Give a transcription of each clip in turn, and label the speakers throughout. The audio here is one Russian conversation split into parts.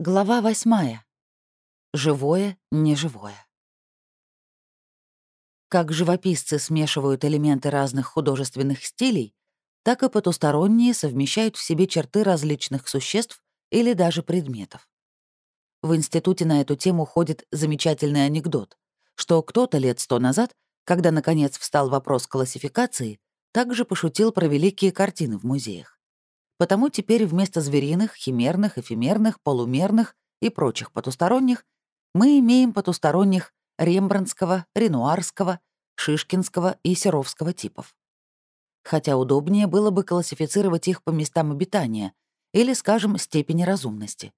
Speaker 1: Глава восьмая. Живое, неживое. Как живописцы смешивают элементы разных художественных стилей, так и потусторонние совмещают в себе черты различных существ или даже предметов. В институте на эту тему ходит замечательный анекдот, что кто-то лет сто назад, когда наконец встал вопрос классификации, также пошутил про великие картины в музеях. Потому теперь вместо звериных, химерных, эфемерных, полумерных и прочих потусторонних мы имеем потусторонних рембрандтского, ренуарского, шишкинского и серовского типов. Хотя удобнее было бы классифицировать их по местам обитания или, скажем, степени разумности.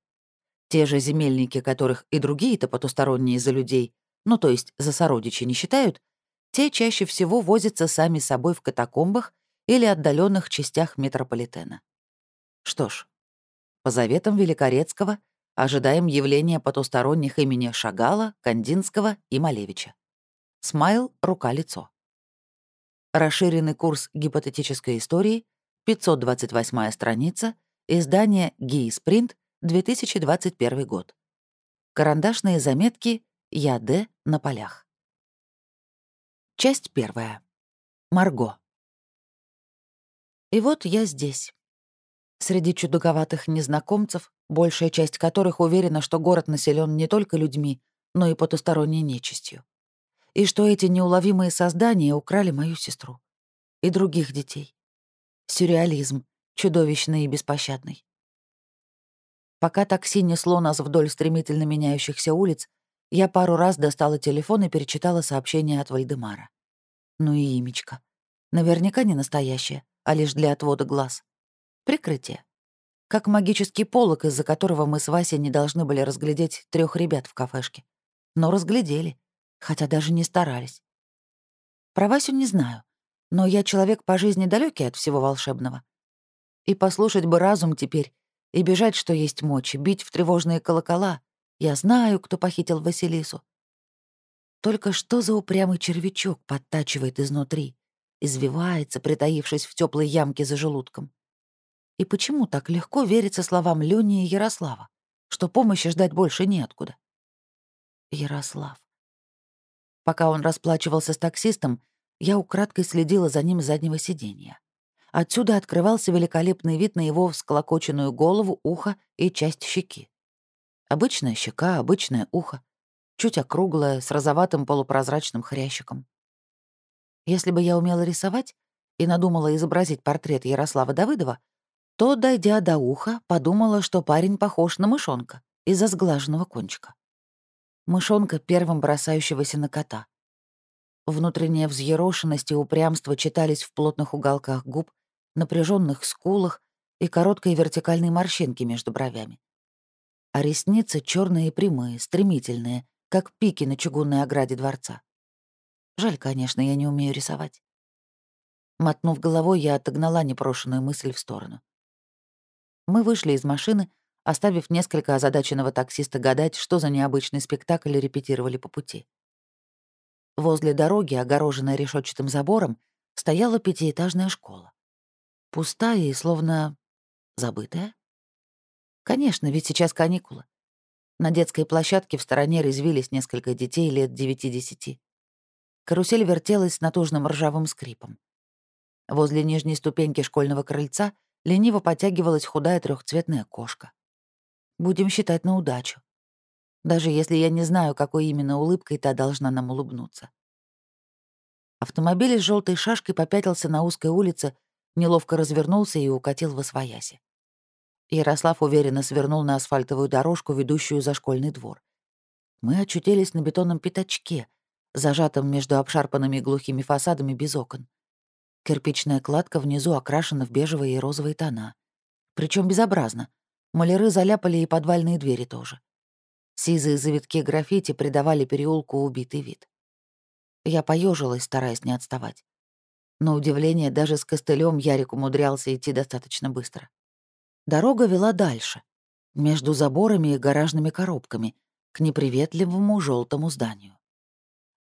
Speaker 1: Те же земельники, которых и другие-то потусторонние за людей, ну то есть за сородичи не считают, те чаще всего возятся сами собой в катакомбах или отдаленных частях метрополитена. Что ж, по заветам Великорецкого ожидаем явления потусторонних имени Шагала, Кандинского и Малевича. Смайл — рука-лицо. Расширенный курс гипотетической истории, 528 страница, издание «Гииспринт», 2021 год. Карандашные заметки «Я Д» на полях. Часть первая. Марго. И вот я здесь. Среди чудаковатых незнакомцев, большая часть которых уверена, что город населен не только людьми, но и потусторонней нечистью. И что эти неуловимые создания украли мою сестру. И других детей. Сюрреализм, чудовищный и беспощадный. Пока такси несло нас вдоль стремительно меняющихся улиц, я пару раз достала телефон и перечитала сообщение от Вальдемара. Ну и имечко. Наверняка не настоящее, а лишь для отвода глаз. Прикрытие. Как магический полог, из-за которого мы с Васей не должны были разглядеть трех ребят в кафешке. Но разглядели, хотя даже не старались. Про Васю не знаю, но я человек по жизни далекий от всего волшебного. И послушать бы разум теперь, и бежать, что есть мочи, бить в тревожные колокола. Я знаю, кто похитил Василису. Только что за упрямый червячок подтачивает изнутри, извивается, притаившись в теплой ямке за желудком. И почему так легко верится словам Лёни и Ярослава, что помощи ждать больше неоткуда? Ярослав. Пока он расплачивался с таксистом, я украдкой следила за ним с заднего сиденья. Отсюда открывался великолепный вид на его всколокоченную голову, ухо и часть щеки. Обычная щека, обычное ухо, чуть округлое, с розоватым полупрозрачным хрящиком. Если бы я умела рисовать и надумала изобразить портрет Ярослава Давыдова, то, дойдя до уха, подумала, что парень похож на мышонка из-за сглаженного кончика. Мышонка, первым бросающегося на кота. Внутренняя взъерошенность и упрямство читались в плотных уголках губ, напряженных скулах и короткой вертикальной морщинке между бровями. А ресницы черные и прямые, стремительные, как пики на чугунной ограде дворца. Жаль, конечно, я не умею рисовать. Мотнув головой, я отогнала непрошенную мысль в сторону. Мы вышли из машины, оставив несколько озадаченного таксиста гадать, что за необычный спектакль репетировали по пути. Возле дороги, огороженной решетчатым забором, стояла пятиэтажная школа. Пустая и словно забытая. Конечно, ведь сейчас каникулы. На детской площадке в стороне резвились несколько детей лет девяти-десяти. Карусель вертелась с натужным ржавым скрипом. Возле нижней ступеньки школьного крыльца — лениво потягивалась худая трехцветная кошка. Будем считать на удачу. Даже если я не знаю, какой именно улыбкой та должна нам улыбнуться. Автомобиль с желтой шашкой попятился на узкой улице, неловко развернулся и укатил в освояси. Ярослав уверенно свернул на асфальтовую дорожку, ведущую за школьный двор. Мы очутились на бетонном пятачке, зажатом между обшарпанными глухими фасадами без окон. Кирпичная кладка внизу окрашена в бежевые и розовые тона. Причем безобразно. Маляры заляпали и подвальные двери тоже. Сизые завитки граффити придавали переулку убитый вид. Я поежилась, стараясь не отставать. На удивление, даже с костылем Ярик умудрялся идти достаточно быстро. Дорога вела дальше, между заборами и гаражными коробками, к неприветливому желтому зданию.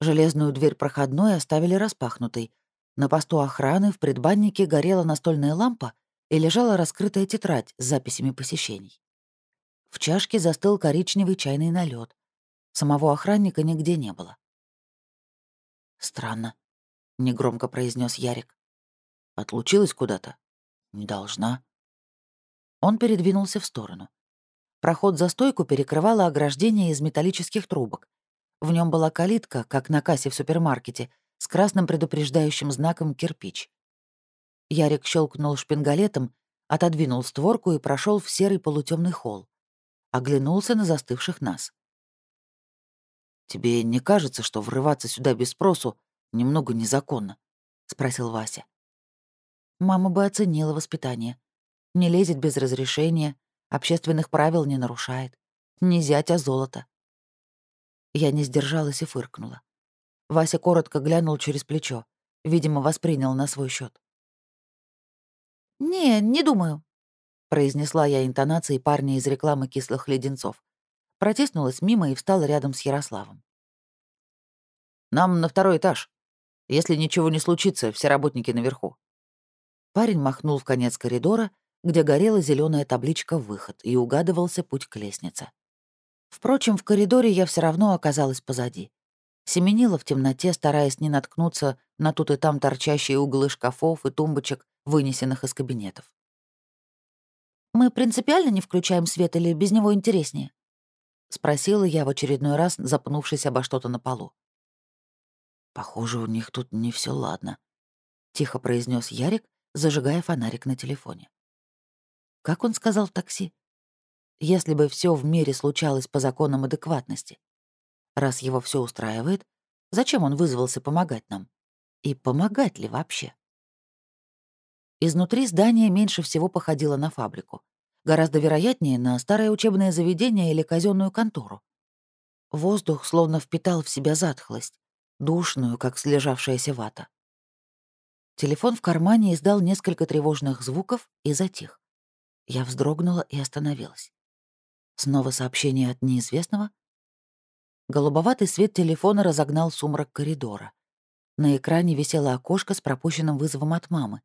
Speaker 1: Железную дверь проходной оставили распахнутой, на посту охраны в предбаннике горела настольная лампа и лежала раскрытая тетрадь с записями посещений. В чашке застыл коричневый чайный налет. Самого охранника нигде не было. «Странно», — негромко произнес Ярик. «Отлучилась куда-то?» «Не должна». Он передвинулся в сторону. Проход за стойку перекрывало ограждение из металлических трубок. В нем была калитка, как на кассе в супермаркете, с красным предупреждающим знаком «Кирпич». Ярик щелкнул шпингалетом, отодвинул створку и прошел в серый полутемный холл. Оглянулся на застывших нас. «Тебе не кажется, что врываться сюда без спросу немного незаконно?» — спросил Вася. Мама бы оценила воспитание. Не лезет без разрешения, Общественных правил не нарушает. Не зять, а золото. Я не сдержалась и фыркнула. Вася коротко глянул через плечо. Видимо, воспринял на свой счет. «Не, не думаю», — произнесла я интонацией парня из рекламы кислых леденцов. Протиснулась мимо и встала рядом с Ярославом. «Нам на второй этаж. Если ничего не случится, все работники наверху». Парень махнул в конец коридора, где горела зеленая табличка «Выход» и угадывался путь к лестнице. Впрочем, в коридоре я все равно оказалась позади. Семенила в темноте, стараясь не наткнуться на тут и там торчащие углы шкафов и тумбочек, вынесенных из кабинетов. «Мы принципиально не включаем свет или без него интереснее?» — спросила я в очередной раз, запнувшись обо что-то на полу. «Похоже, у них тут не все ладно», — тихо произнес Ярик, зажигая фонарик на телефоне. Как он сказал в такси? Если бы все в мире случалось по законам адекватности. Раз его все устраивает, зачем он вызвался помогать нам? И помогать ли вообще? Изнутри здание меньше всего походило на фабрику. Гораздо вероятнее на старое учебное заведение или казенную контору. Воздух словно впитал в себя затхлость, душную, как слежавшаяся вата. Телефон в кармане издал несколько тревожных звуков и затих. Я вздрогнула и остановилась. Снова сообщение от неизвестного? Голубоватый свет телефона разогнал сумрак коридора. На экране висело окошко с пропущенным вызовом от мамы.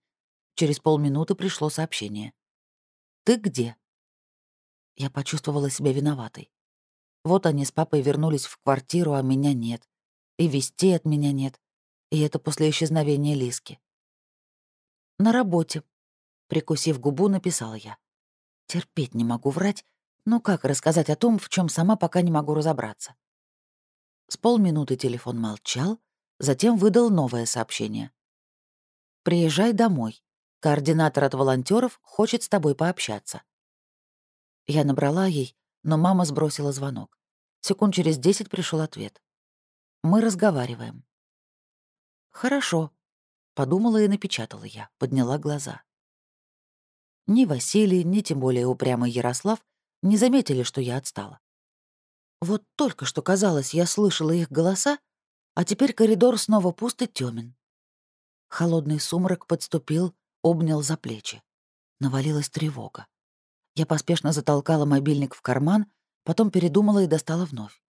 Speaker 1: Через полминуты пришло сообщение. «Ты где?» Я почувствовала себя виноватой. Вот они с папой вернулись в квартиру, а меня нет. И вести от меня нет. И это после исчезновения Лиски. «На работе», — прикусив губу, написала я. Терпеть не могу врать, но как рассказать о том, в чем сама пока не могу разобраться? С полминуты телефон молчал, затем выдал новое сообщение. «Приезжай домой. Координатор от волонтеров хочет с тобой пообщаться». Я набрала ей, но мама сбросила звонок. Секунд через десять пришел ответ. «Мы разговариваем». «Хорошо», — подумала и напечатала я, подняла глаза. Ни Василий, ни тем более упрямый Ярослав не заметили, что я отстала. Вот только что казалось, я слышала их голоса, а теперь коридор снова пуст и тёмен. Холодный сумрак подступил, обнял за плечи. Навалилась тревога. Я поспешно затолкала мобильник в карман, потом передумала и достала вновь.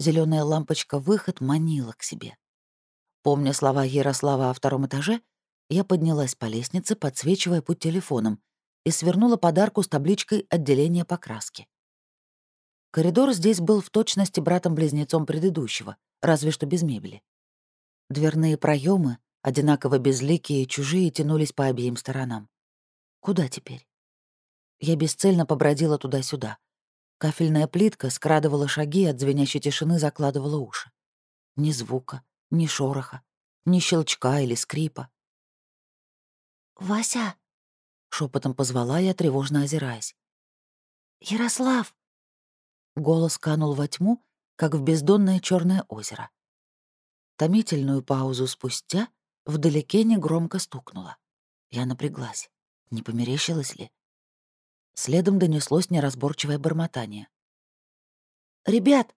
Speaker 1: Зеленая лампочка «Выход» манила к себе. Помня слова Ярослава о втором этаже, я поднялась по лестнице, подсвечивая путь телефоном, и свернула подарку с табличкой «Отделение покраски». Коридор здесь был в точности братом-близнецом предыдущего, разве что без мебели. Дверные проемы, одинаково безликие и чужие, тянулись по обеим сторонам. Куда теперь? Я бесцельно побродила туда-сюда. Кафельная плитка скрадывала шаги, от звенящей тишины закладывала уши. Ни звука, ни шороха, ни щелчка или скрипа. «Вася!» Шепотом позвала я, тревожно озираясь. «Ярослав!» Голос канул во тьму, как в бездонное черное озеро. Томительную паузу спустя вдалеке негромко стукнуло. Я напряглась. Не померещилось ли? Следом донеслось неразборчивое бормотание. «Ребят,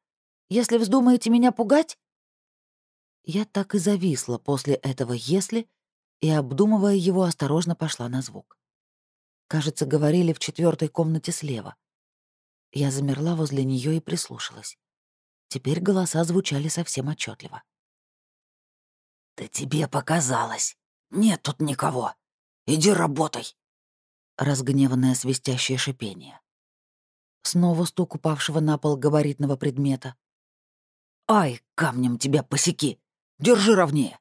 Speaker 1: если вздумаете меня пугать...» Я так и зависла после этого «если» и, обдумывая его, осторожно пошла на звук. Кажется, говорили в четвертой комнате слева. Я замерла возле нее и прислушалась. Теперь голоса звучали совсем отчетливо. «Да тебе показалось. Нет тут никого. Иди работай!» Разгневанное свистящее шипение. Снова стук упавшего на пол габаритного предмета. «Ай, камнем тебя посеки! Держи ровнее!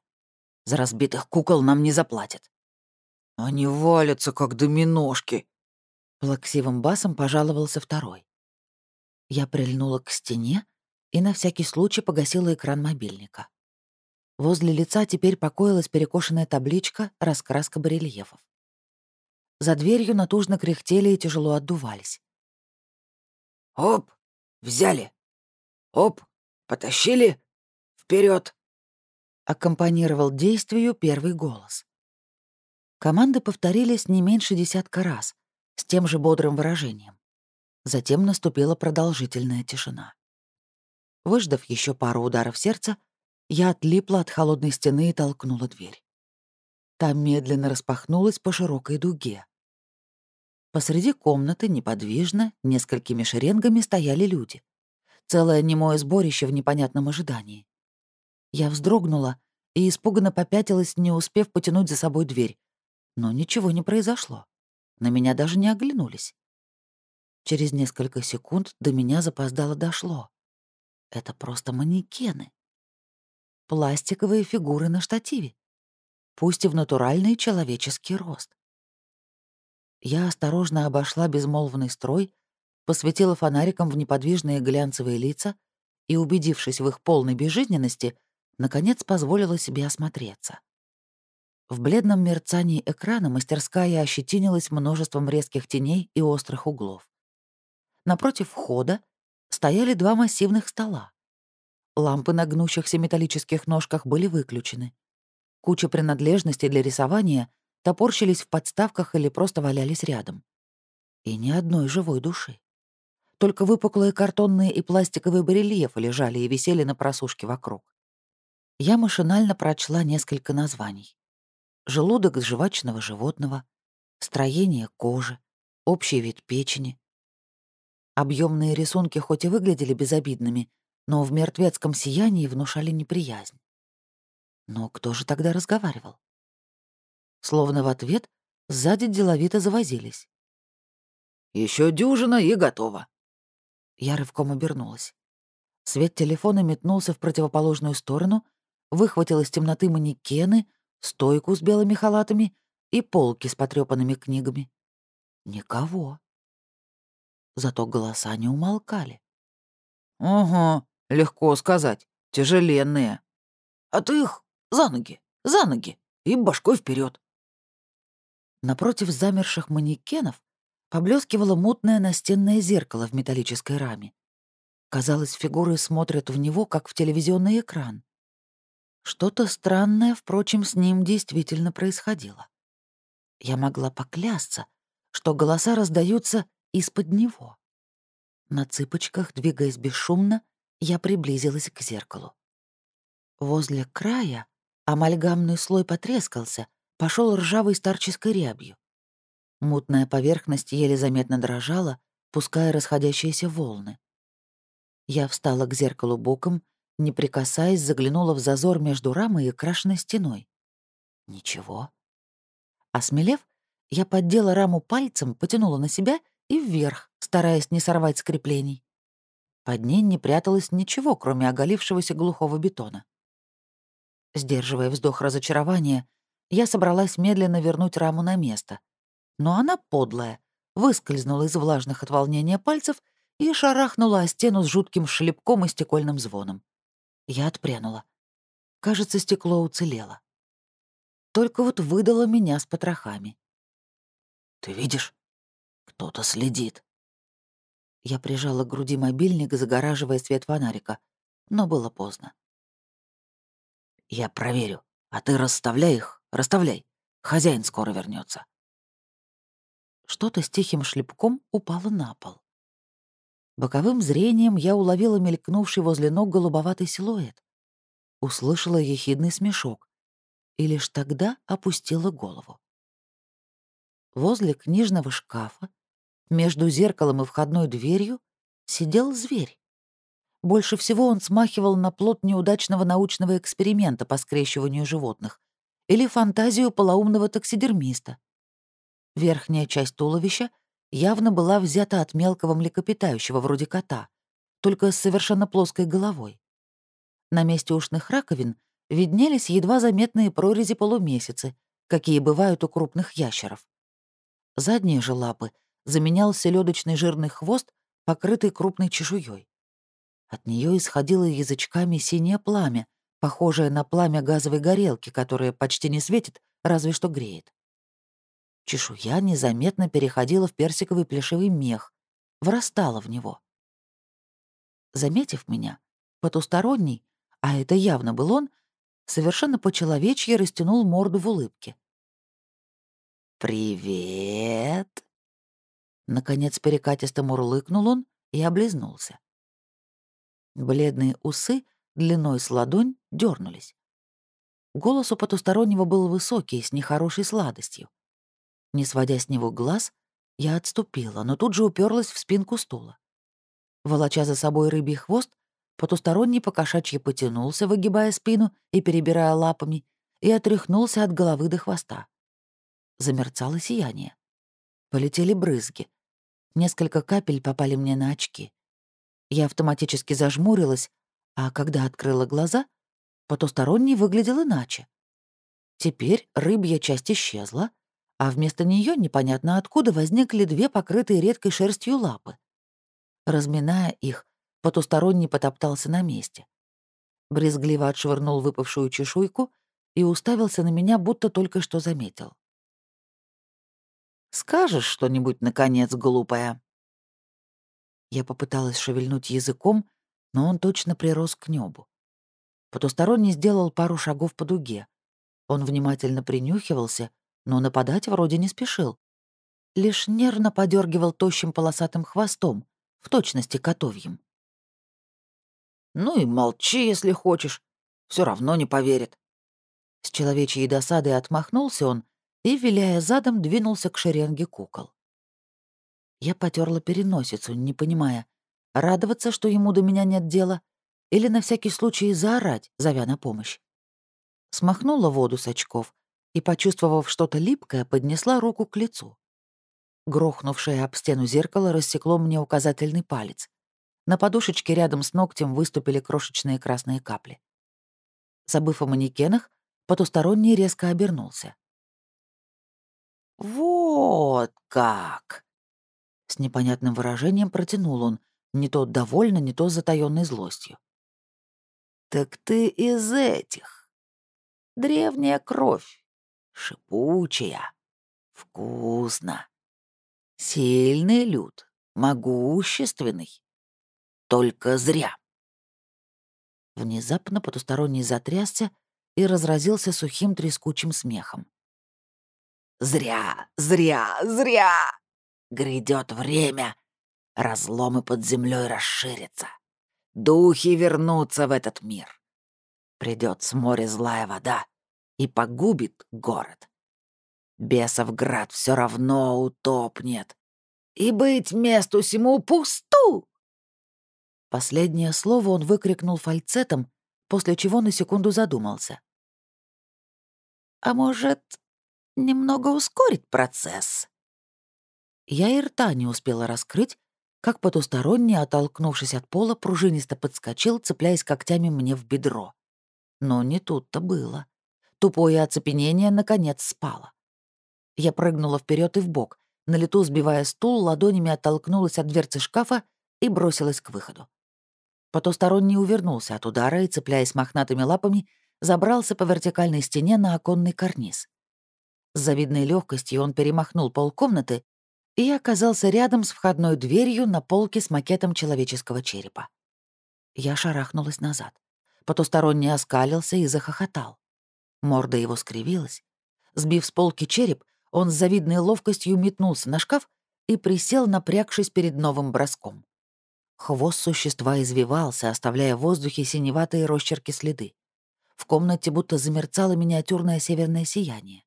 Speaker 1: За разбитых кукол нам не заплатят!» «Они валятся, как доминошки!» Плаксивым басом пожаловался второй. Я прильнула к стене и на всякий случай погасила экран мобильника. Возле лица теперь покоилась перекошенная табличка «Раскраска барельефов». За дверью натужно кряхтели и тяжело отдувались. «Оп! Взяли! Оп! Потащили! вперед! аккомпанировал действию первый голос. Команды повторились не меньше десятка раз, с тем же бодрым выражением. Затем наступила продолжительная тишина. Выждав еще пару ударов сердца, я отлипла от холодной стены и толкнула дверь. Там медленно распахнулась по широкой дуге. Посреди комнаты неподвижно, несколькими шеренгами стояли люди. Целое немое сборище в непонятном ожидании. Я вздрогнула и испуганно попятилась, не успев потянуть за собой дверь. Но ничего не произошло. На меня даже не оглянулись. Через несколько секунд до меня запоздало дошло. Это просто манекены. Пластиковые фигуры на штативе. Пусть и в натуральный человеческий рост. Я осторожно обошла безмолвный строй, посветила фонариком в неподвижные глянцевые лица и, убедившись в их полной безжизненности, наконец позволила себе осмотреться. В бледном мерцании экрана мастерская ощетинилась множеством резких теней и острых углов. Напротив входа стояли два массивных стола. Лампы на гнущихся металлических ножках были выключены. Куча принадлежностей для рисования топорщились в подставках или просто валялись рядом. И ни одной живой души. Только выпуклые картонные и пластиковые барельефы лежали и висели на просушке вокруг. Я машинально прочла несколько названий. Желудок жвачного животного, строение кожи, общий вид печени, Объемные рисунки хоть и выглядели безобидными, но в мертвецком сиянии внушали неприязнь. Но кто же тогда разговаривал? Словно в ответ сзади деловито завозились. Еще дюжина и готово. Я рывком обернулась. Свет телефона метнулся в противоположную сторону, выхватил из темноты манекены, стойку с белыми халатами и полки с потрёпанными книгами. Никого зато голоса не умолкали. «Угу, легко сказать, тяжеленные. А ты их за ноги, за ноги и башкой вперед. Напротив замерших манекенов поблескивало мутное настенное зеркало в металлической раме. Казалось, фигуры смотрят в него, как в телевизионный экран. Что-то странное, впрочем, с ним действительно происходило. Я могла поклясться, что голоса раздаются из-под него. На цыпочках, двигаясь бесшумно, я приблизилась к зеркалу. Возле края амальгамный слой потрескался, пошел ржавой старческой рябью. Мутная поверхность еле заметно дрожала, пуская расходящиеся волны. Я встала к зеркалу боком, не прикасаясь, заглянула в зазор между рамой и крашенной стеной. Ничего. Осмелев, я поддела раму пальцем, потянула на себя и вверх, стараясь не сорвать скреплений. Под ней не пряталось ничего, кроме оголившегося глухого бетона. Сдерживая вздох разочарования, я собралась медленно вернуть раму на место. Но она подлая, выскользнула из влажных от волнения пальцев и шарахнула о стену с жутким шлепком и стекольным звоном. Я отпрянула. Кажется, стекло уцелело. Только вот выдало меня с потрохами. «Ты видишь?» Кто-то следит. Я прижала к груди мобильник, загораживая свет фонарика, но было поздно. «Я проверю, а ты расставляй их, расставляй. Хозяин скоро вернется. Что-то с тихим шлепком упало на пол. Боковым зрением я уловила мелькнувший возле ног голубоватый силуэт. Услышала ехидный смешок. И лишь тогда опустила голову. Возле книжного шкафа между зеркалом и входной дверью сидел зверь. Больше всего он смахивал на плод неудачного научного эксперимента по скрещиванию животных или фантазию полоумного таксидермиста. Верхняя часть туловища явно была взята от мелкого млекопитающего вроде кота, только с совершенно плоской головой. На месте ушных раковин виднелись едва заметные прорези полумесяцы, какие бывают у крупных ящеров. Задние же лапы заменял селедочный жирный хвост, покрытый крупной чешуей. От нее исходило язычками синее пламя, похожее на пламя газовой горелки, которое почти не светит, разве что греет. Чешуя незаметно переходила в персиковый плешивый мех, врастала в него. Заметив меня, потусторонний, а это явно был он, совершенно по-человечьи растянул морду в улыбке. «Привет!» Наконец перекатисто мурлыкнул он и облизнулся. Бледные усы длиной с ладонь дернулись. Голос у потустороннего был высокий, с нехорошей сладостью. Не сводя с него глаз, я отступила, но тут же уперлась в спинку стула. Волоча за собой рыбий хвост, потусторонний покошачьи потянулся, выгибая спину и перебирая лапами, и отряхнулся от головы до хвоста. Замерцало сияние. Полетели брызги. Несколько капель попали мне на очки. Я автоматически зажмурилась, а когда открыла глаза, потусторонний выглядел иначе. Теперь рыбья часть исчезла, а вместо нее непонятно откуда возникли две покрытые редкой шерстью лапы. Разминая их, потусторонний потоптался на месте. Брезгливо отшвырнул выпавшую чешуйку и уставился на меня, будто только что заметил. «Скажешь что-нибудь, наконец, глупая?» Я попыталась шевельнуть языком, но он точно прирос к небу. Потусторонний сделал пару шагов по дуге. Он внимательно принюхивался, но нападать вроде не спешил. Лишь нервно подергивал тощим полосатым хвостом, в точности котовьим. «Ну и молчи, если хочешь. Все равно не поверит». С человечьей досадой отмахнулся он и, виляя задом, двинулся к шеренге кукол. Я потерла переносицу, не понимая, радоваться, что ему до меня нет дела, или на всякий случай заорать, зовя на помощь. Смахнула воду с очков и, почувствовав что-то липкое, поднесла руку к лицу. Грохнувшее об стену зеркало рассекло мне указательный палец. На подушечке рядом с ногтем выступили крошечные красные капли. Забыв о манекенах, потусторонний резко обернулся. «Вот как!» С непонятным выражением протянул он, не то довольно, не то затаённой злостью. «Так ты из этих. Древняя кровь, шипучая, вкусно. Сильный люд, могущественный. Только зря». Внезапно потусторонний затрясся и разразился сухим трескучим смехом. «Зря, зря, зря!» Грядет время, разломы под землей расширятся. Духи вернутся в этот мир. Придет с моря злая вода и погубит город. Бесов град все равно утопнет. И быть месту сему пусту. Последнее слово он выкрикнул фальцетом, после чего на секунду задумался. «А может, немного ускорить процесс?» Я и рта не успела раскрыть, как потусторонний, оттолкнувшись от пола, пружинисто подскочил, цепляясь когтями мне в бедро. Но не тут-то было. Тупое оцепенение, наконец, спало. Я прыгнула вперед и вбок, на лету сбивая стул, ладонями оттолкнулась от дверцы шкафа и бросилась к выходу. Потусторонний увернулся от удара и, цепляясь мохнатыми лапами, забрался по вертикальной стене на оконный карниз. С завидной легкостью он перемахнул полкомнаты и оказался рядом с входной дверью на полке с макетом человеческого черепа. Я шарахнулась назад. Потусторонний оскалился и захохотал. Морда его скривилась. Сбив с полки череп, он с завидной ловкостью метнулся на шкаф и присел, напрягшись перед новым броском. Хвост существа извивался, оставляя в воздухе синеватые росчерки следы. В комнате будто замерцало миниатюрное северное сияние.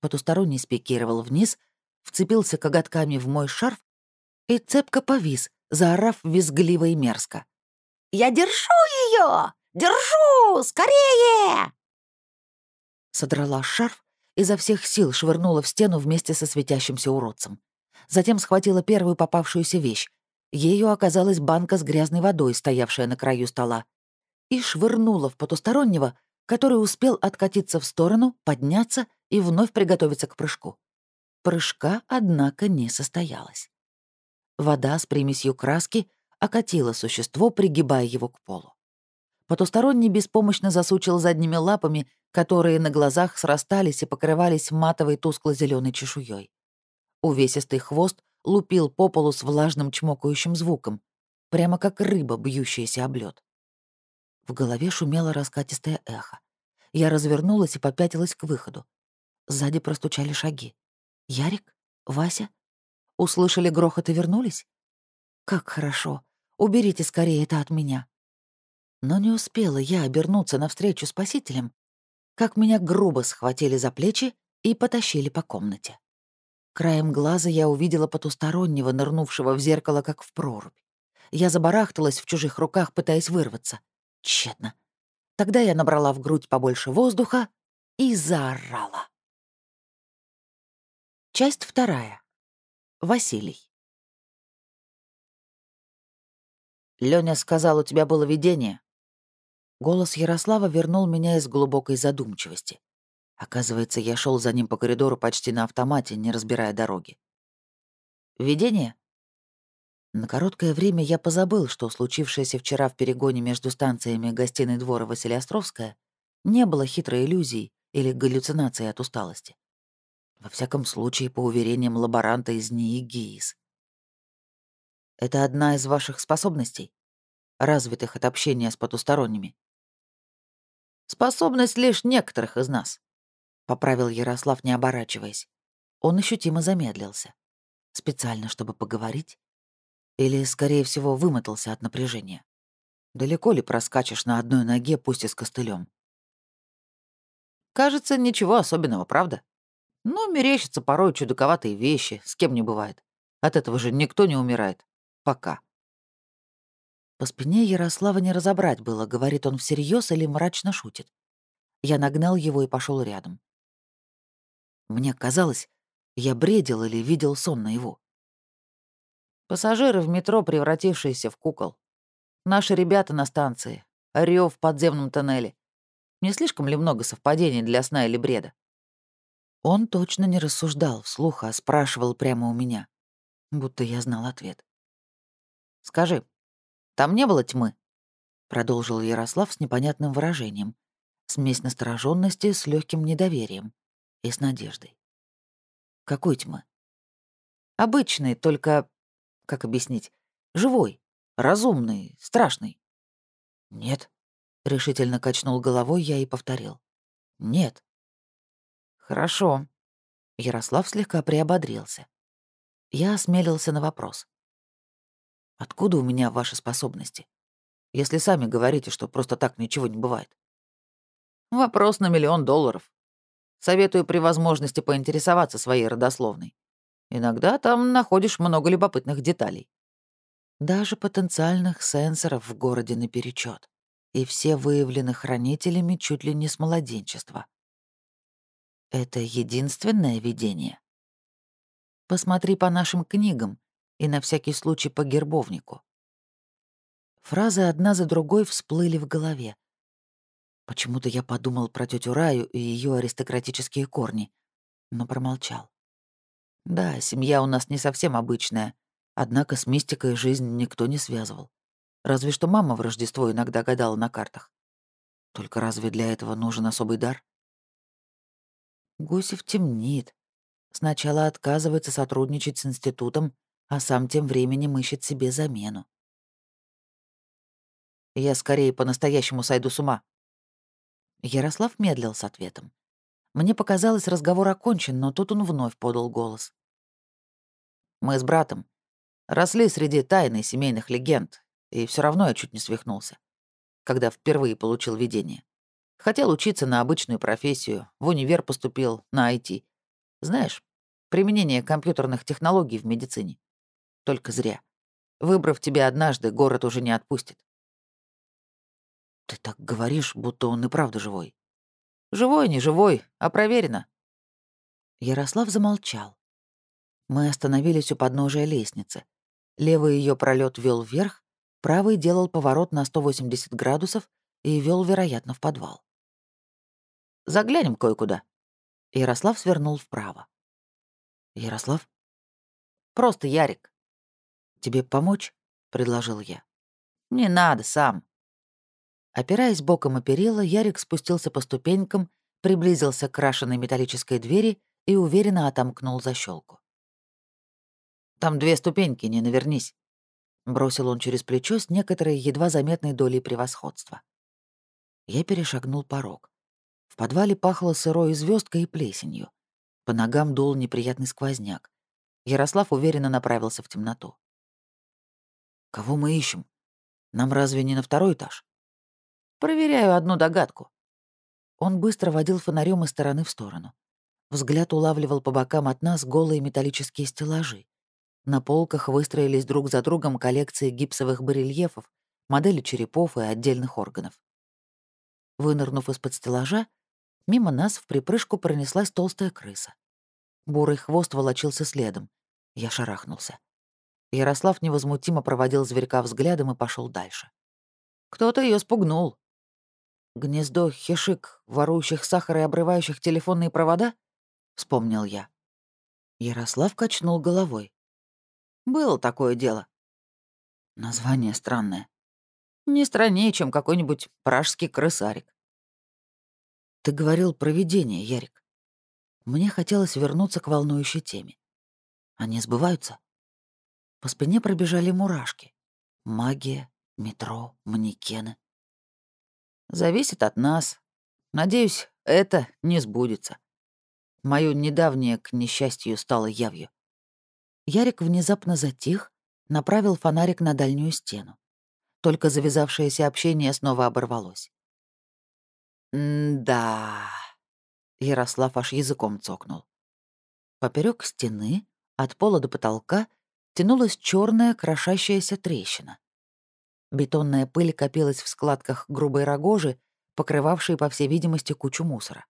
Speaker 1: Потусторонний спикировал вниз, вцепился коготками в мой шарф и цепко повис, заорав визгливо и мерзко. «Я держу ее! Держу! Скорее!» Содрала шарф, изо всех сил швырнула в стену вместе со светящимся уродцем. Затем схватила первую попавшуюся вещь. Ею оказалась банка с грязной водой, стоявшая на краю стола. И швырнула в потустороннего, который успел откатиться в сторону, подняться и вновь приготовиться к прыжку. Прыжка, однако, не состоялось. Вода с примесью краски окатила существо, пригибая его к полу. Потусторонний беспомощно засучил задними лапами, которые на глазах срастались и покрывались матовой тускло зеленой чешуей. Увесистый хвост лупил по полу с влажным чмокающим звуком, прямо как рыба, бьющаяся об лед. В голове шумело раскатистое эхо. Я развернулась и попятилась к выходу. Сзади простучали шаги. «Ярик? Вася? Услышали грохот и вернулись? Как хорошо. Уберите скорее это от меня». Но не успела я обернуться навстречу спасителям, как меня грубо схватили за плечи и потащили по комнате. Краем глаза я увидела потустороннего, нырнувшего в зеркало, как в прорубь. Я забарахталась в чужих руках, пытаясь вырваться. Тщетно. Тогда я набрала в грудь побольше воздуха и заорала. Часть вторая. Василий. Лёня сказал, у тебя было видение. Голос Ярослава вернул меня из глубокой задумчивости. Оказывается, я шел за ним по коридору почти на автомате, не разбирая дороги. Видение? На короткое время я позабыл, что случившееся вчера в перегоне между станциями гостиной двора Василиостровская не было хитрой иллюзией или галлюцинацией от усталости. Во всяком случае, по уверениям лаборанта из НИИ ГИИС. Это одна из ваших способностей, развитых от общения с потусторонними. Способность лишь некоторых из нас, поправил Ярослав, не оборачиваясь. Он ощутимо замедлился. Специально, чтобы поговорить? Или, скорее всего, вымотался от напряжения? Далеко ли проскачешь на одной ноге, пусть и с костылем? Кажется, ничего особенного, правда? Но мерещатся порой чудаковатые вещи, с кем не бывает. От этого же никто не умирает. Пока. По спине Ярослава не разобрать было, говорит он всерьез или мрачно шутит. Я нагнал его и пошел рядом. Мне казалось, я бредил или видел сон на его. Пассажиры в метро, превратившиеся в кукол. Наши ребята на станции. Рёв в подземном тоннеле. Не слишком ли много совпадений для сна или бреда? Он точно не рассуждал вслух, а спрашивал прямо у меня. Будто я знал ответ. «Скажи, там не было тьмы?» Продолжил Ярослав с непонятным выражением. Смесь настороженности с легким недоверием и с надеждой. «Какой тьмы?» «Обычный, только... Как объяснить? Живой, разумный, страшный». «Нет», — решительно качнул головой я и повторил. «Нет». «Хорошо». Ярослав слегка приободрился. Я осмелился на вопрос. Откуда у меня ваши способности? Если сами говорите, что просто так ничего не бывает. Вопрос на миллион долларов. Советую при возможности поинтересоваться своей родословной. Иногда там находишь много любопытных деталей. Даже потенциальных сенсоров в городе наперечет. И все выявлены хранителями чуть ли не с младенчества. Это единственное видение. Посмотри по нашим книгам, и на всякий случай по гербовнику. Фразы одна за другой всплыли в голове. Почему-то я подумал про тетю Раю и ее аристократические корни, но промолчал. Да, семья у нас не совсем обычная, однако с мистикой жизнь никто не связывал. Разве что мама в Рождество иногда гадала на картах. Только разве для этого нужен особый дар? Гусев темнит. Сначала отказывается сотрудничать с институтом, а сам тем временем ищет себе замену. Я скорее по-настоящему сойду с ума. Ярослав медлил с ответом. Мне показалось, разговор окончен, но тут он вновь подал голос. Мы с братом росли среди тайны семейных легенд, и все равно я чуть не свихнулся, когда впервые получил видение. Хотел учиться на обычную профессию, в универ поступил, на IT. Знаешь, применение компьютерных технологий в медицине. Только зря. Выбрав тебя однажды, город уже не отпустит. Ты так говоришь, будто он и правда живой. Живой, не живой, а проверено. Ярослав замолчал. Мы остановились у подножия лестницы. Левый ее пролет вел вверх, правый делал поворот на 180 градусов и вел, вероятно, в подвал. «Заглянем кое-куда». Ярослав свернул вправо. «Ярослав?» «Просто Ярик». «Тебе помочь?» — предложил я. «Не надо, сам». Опираясь боком о перила, Ярик спустился по ступенькам, приблизился к крашенной металлической двери и уверенно отомкнул защелку. «Там две ступеньки, не навернись», — бросил он через плечо с некоторой едва заметной долей превосходства. Я перешагнул порог. В подвале пахло сырой звездкой и плесенью. По ногам дул неприятный сквозняк. Ярослав уверенно направился в темноту. «Кого мы ищем? Нам разве не на второй этаж?» «Проверяю одну догадку». Он быстро водил фонарем из стороны в сторону. Взгляд улавливал по бокам от нас голые металлические стеллажи. На полках выстроились друг за другом коллекции гипсовых барельефов, модели черепов и отдельных органов. Вынырнув из-под стеллажа, мимо нас в припрыжку пронеслась толстая крыса. Бурый хвост волочился следом. Я шарахнулся. Ярослав невозмутимо проводил зверька взглядом и пошел дальше. Кто-то ее спугнул. Гнездо хишик, ворующих сахар и обрывающих телефонные провода? Вспомнил я. Ярослав качнул головой. Было такое дело. Название странное. Не страннее, чем какой-нибудь пражский крысарик. Ты говорил про видение, Ярик. Мне хотелось вернуться к волнующей теме. Они сбываются? По спине пробежали мурашки. Магия, метро, манекены. Зависит от нас. Надеюсь, это не сбудется. Моё недавнее, к несчастью, стало явью. Ярик внезапно затих, направил фонарик на дальнюю стену. Только завязавшееся общение снова оборвалось. «Да...» — Ярослав аж языком цокнул. Поперек стены, от пола до потолка, тянулась черная крошащаяся трещина. Бетонная пыль копилась в складках грубой рогожи, покрывавшей, по всей видимости, кучу мусора.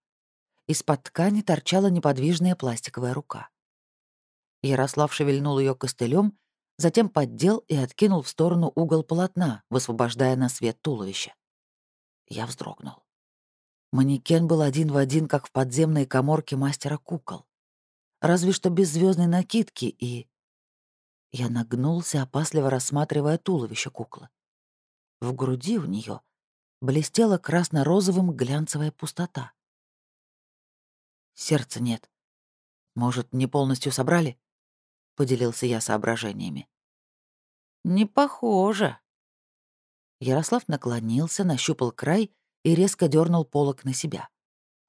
Speaker 1: Из-под ткани торчала неподвижная пластиковая рука. Ярослав шевельнул ее костылем, затем поддел и откинул в сторону угол полотна, высвобождая на свет туловище. Я вздрогнул. Манекен был один в один, как в подземной коморке мастера кукол. Разве что без звездной накидки и... Я нагнулся, опасливо рассматривая туловище куклы. В груди у нее блестела красно-розовым глянцевая пустота. Сердца нет. Может, не полностью собрали? Поделился я соображениями. «Не похоже». Ярослав наклонился, нащупал край и резко дернул полок на себя.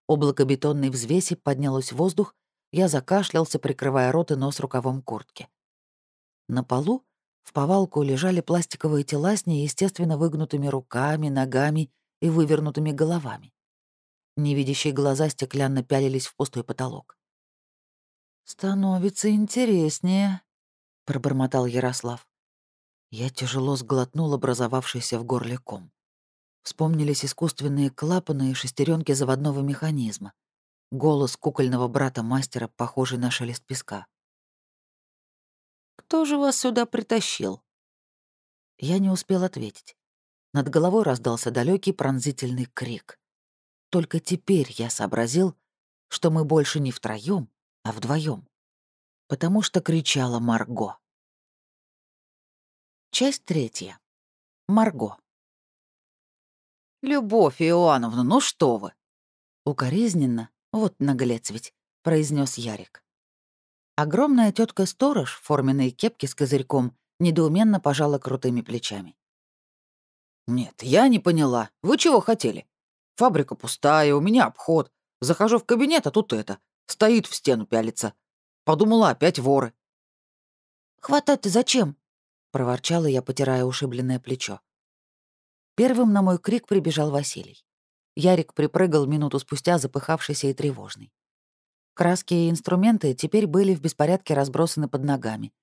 Speaker 1: Облако бетонной взвеси поднялось в воздух, я закашлялся, прикрывая рот и нос рукавом куртки. На полу в повалку лежали пластиковые тела с неестественно выгнутыми руками, ногами и вывернутыми головами. Невидящие глаза стеклянно пялились в пустой потолок. «Становится интереснее», — пробормотал Ярослав. Я тяжело сглотнул образовавшийся в горле ком. Вспомнились искусственные клапаны и шестеренки заводного механизма. Голос кукольного брата-мастера, похожий на шелест песка. «Кто же вас сюда притащил?» Я не успел ответить. Над головой раздался далекий пронзительный крик. Только теперь я сообразил, что мы больше не втроем, а вдвоем, потому что кричала Марго. Часть третья. Марго. «Любовь Иоанновна, ну что вы!» Укоризненно, вот наглец ведь, произнес Ярик. Огромная тетка сторож в форменной кепке с козырьком недоуменно пожала крутыми плечами. «Нет, я не поняла. Вы чего хотели? Фабрика пустая, у меня обход. Захожу в кабинет, а тут это. Стоит в стену пялится. Подумала, опять воры. «Хватать-то зачем?» — проворчала я, потирая ушибленное плечо. Первым на мой крик прибежал Василий. Ярик припрыгал минуту спустя, запыхавшийся и тревожный. Краски и инструменты теперь были в беспорядке разбросаны под ногами.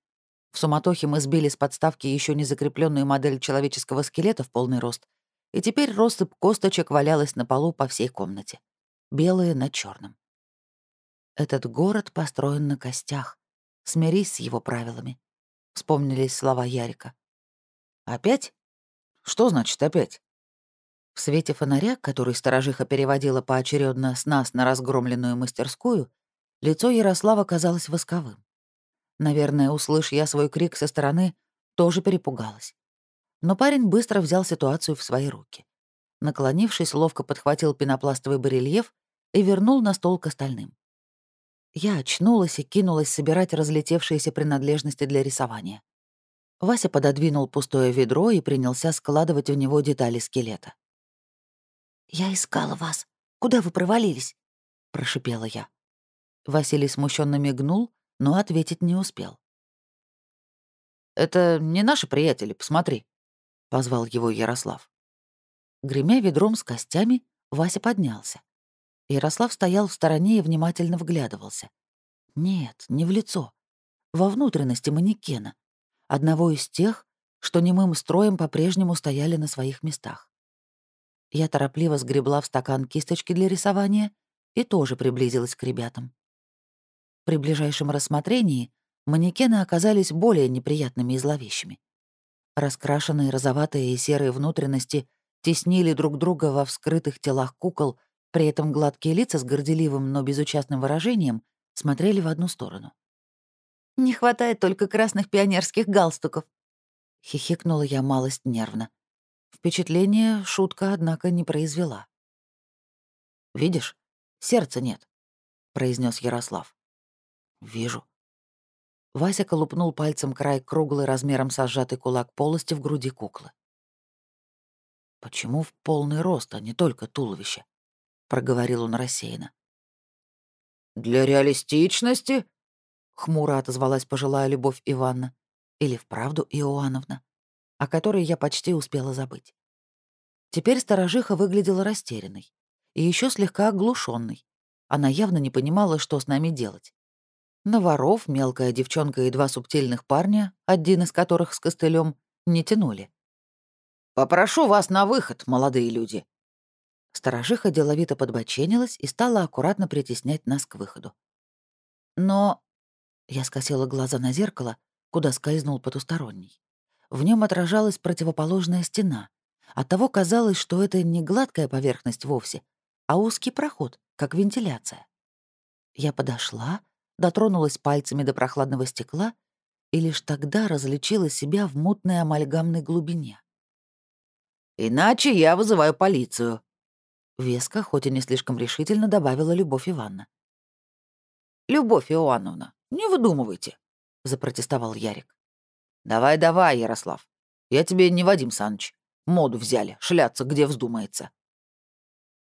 Speaker 1: В суматохе мы сбили с подставки еще не закрепленную модель человеческого скелета в полный рост, и теперь россыпь косточек валялась на полу по всей комнате. Белые на черном. Этот город построен на костях, Смирись с его правилами. Вспомнились слова Ярика. «Опять? Что значит опять?» В свете фонаря, который сторожиха переводила поочередно с нас на разгромленную мастерскую, лицо Ярослава казалось восковым. Наверное, услышь я свой крик со стороны, тоже перепугалась. Но парень быстро взял ситуацию в свои руки. Наклонившись, ловко подхватил пенопластовый барельеф и вернул на стол к остальным. Я очнулась и кинулась собирать разлетевшиеся принадлежности для рисования. Вася пододвинул пустое ведро и принялся складывать в него детали скелета. «Я искала вас. Куда вы провалились?» — прошипела я. Василий смущенно мигнул, но ответить не успел. «Это не наши приятели, посмотри», — позвал его Ярослав. Гремя ведром с костями, Вася поднялся. Ярослав стоял в стороне и внимательно вглядывался. Нет, не в лицо. Во внутренности манекена. Одного из тех, что немым строем по-прежнему стояли на своих местах. Я торопливо сгребла в стакан кисточки для рисования и тоже приблизилась к ребятам. При ближайшем рассмотрении манекены оказались более неприятными и зловещими. Раскрашенные розоватые и серые внутренности теснили друг друга во вскрытых телах кукол, при этом гладкие лица с горделивым, но безучастным выражением смотрели в одну сторону. «Не хватает только красных пионерских галстуков», — хихикнула я малость нервно. Впечатление шутка, однако, не произвела. «Видишь, сердца нет», — произнес Ярослав. «Вижу». Вася колупнул пальцем край круглый размером со сжатый кулак полости в груди куклы. «Почему в полный рост, а не только туловище?» — проговорил он рассеянно. «Для реалистичности?» — хмуро отозвалась пожилая Любовь Ивановна. Или вправду Иоанновна о которой я почти успела забыть. Теперь сторожиха выглядела растерянной и еще слегка оглушенной. Она явно не понимала, что с нами делать. На воров мелкая девчонка и два субтильных парня, один из которых с костылем, не тянули. «Попрошу вас на выход, молодые люди!» Сторожиха деловито подбоченилась и стала аккуратно притеснять нас к выходу. Но... Я скосила глаза на зеркало, куда скользнул потусторонний. В нем отражалась противоположная стена. Оттого казалось, что это не гладкая поверхность вовсе, а узкий проход, как вентиляция. Я подошла, дотронулась пальцами до прохладного стекла и лишь тогда различила себя в мутной амальгамной глубине. «Иначе я вызываю полицию», — веско, хоть и не слишком решительно, добавила Любовь Ивановна. «Любовь Иоанновна, не выдумывайте», — запротестовал Ярик. «Давай-давай, Ярослав. Я тебе не Вадим Саныч. Моду взяли, шляться, где вздумается».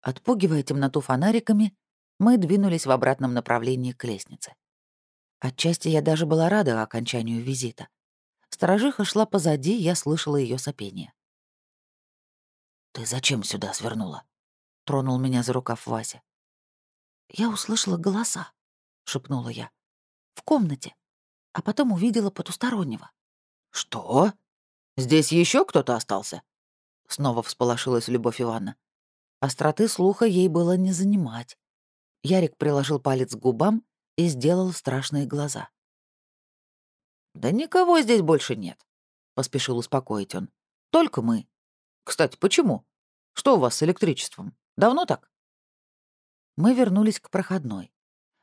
Speaker 1: Отпугивая темноту фонариками, мы двинулись в обратном направлении к лестнице. Отчасти я даже была рада окончанию визита. Сторожиха шла позади, я слышала ее сопение. «Ты зачем сюда свернула?» — тронул меня за рукав Вася. «Я услышала голоса», — шепнула я. «В комнате, а потом увидела потустороннего». «Что? Здесь еще кто-то остался?» Снова всполошилась Любовь Ивановна. Остроты слуха ей было не занимать. Ярик приложил палец к губам и сделал страшные глаза. «Да никого здесь больше нет», — поспешил успокоить он. «Только мы. Кстати, почему? Что у вас с электричеством? Давно так?» Мы вернулись к проходной.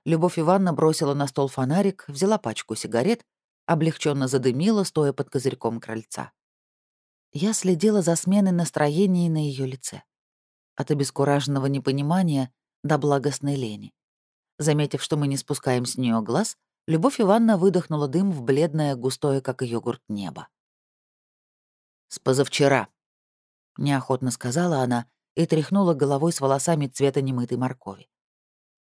Speaker 1: Любовь Ивановна бросила на стол фонарик, взяла пачку сигарет облегченно задымила, стоя под козырьком крыльца. Я следила за сменой настроения на ее лице. От обескураженного непонимания до благостной лени. Заметив, что мы не спускаем с нее глаз, Любовь Ивановна выдохнула дым в бледное, густое, как йогурт, небо. «С позавчера», — неохотно сказала она и тряхнула головой с волосами цвета немытой моркови.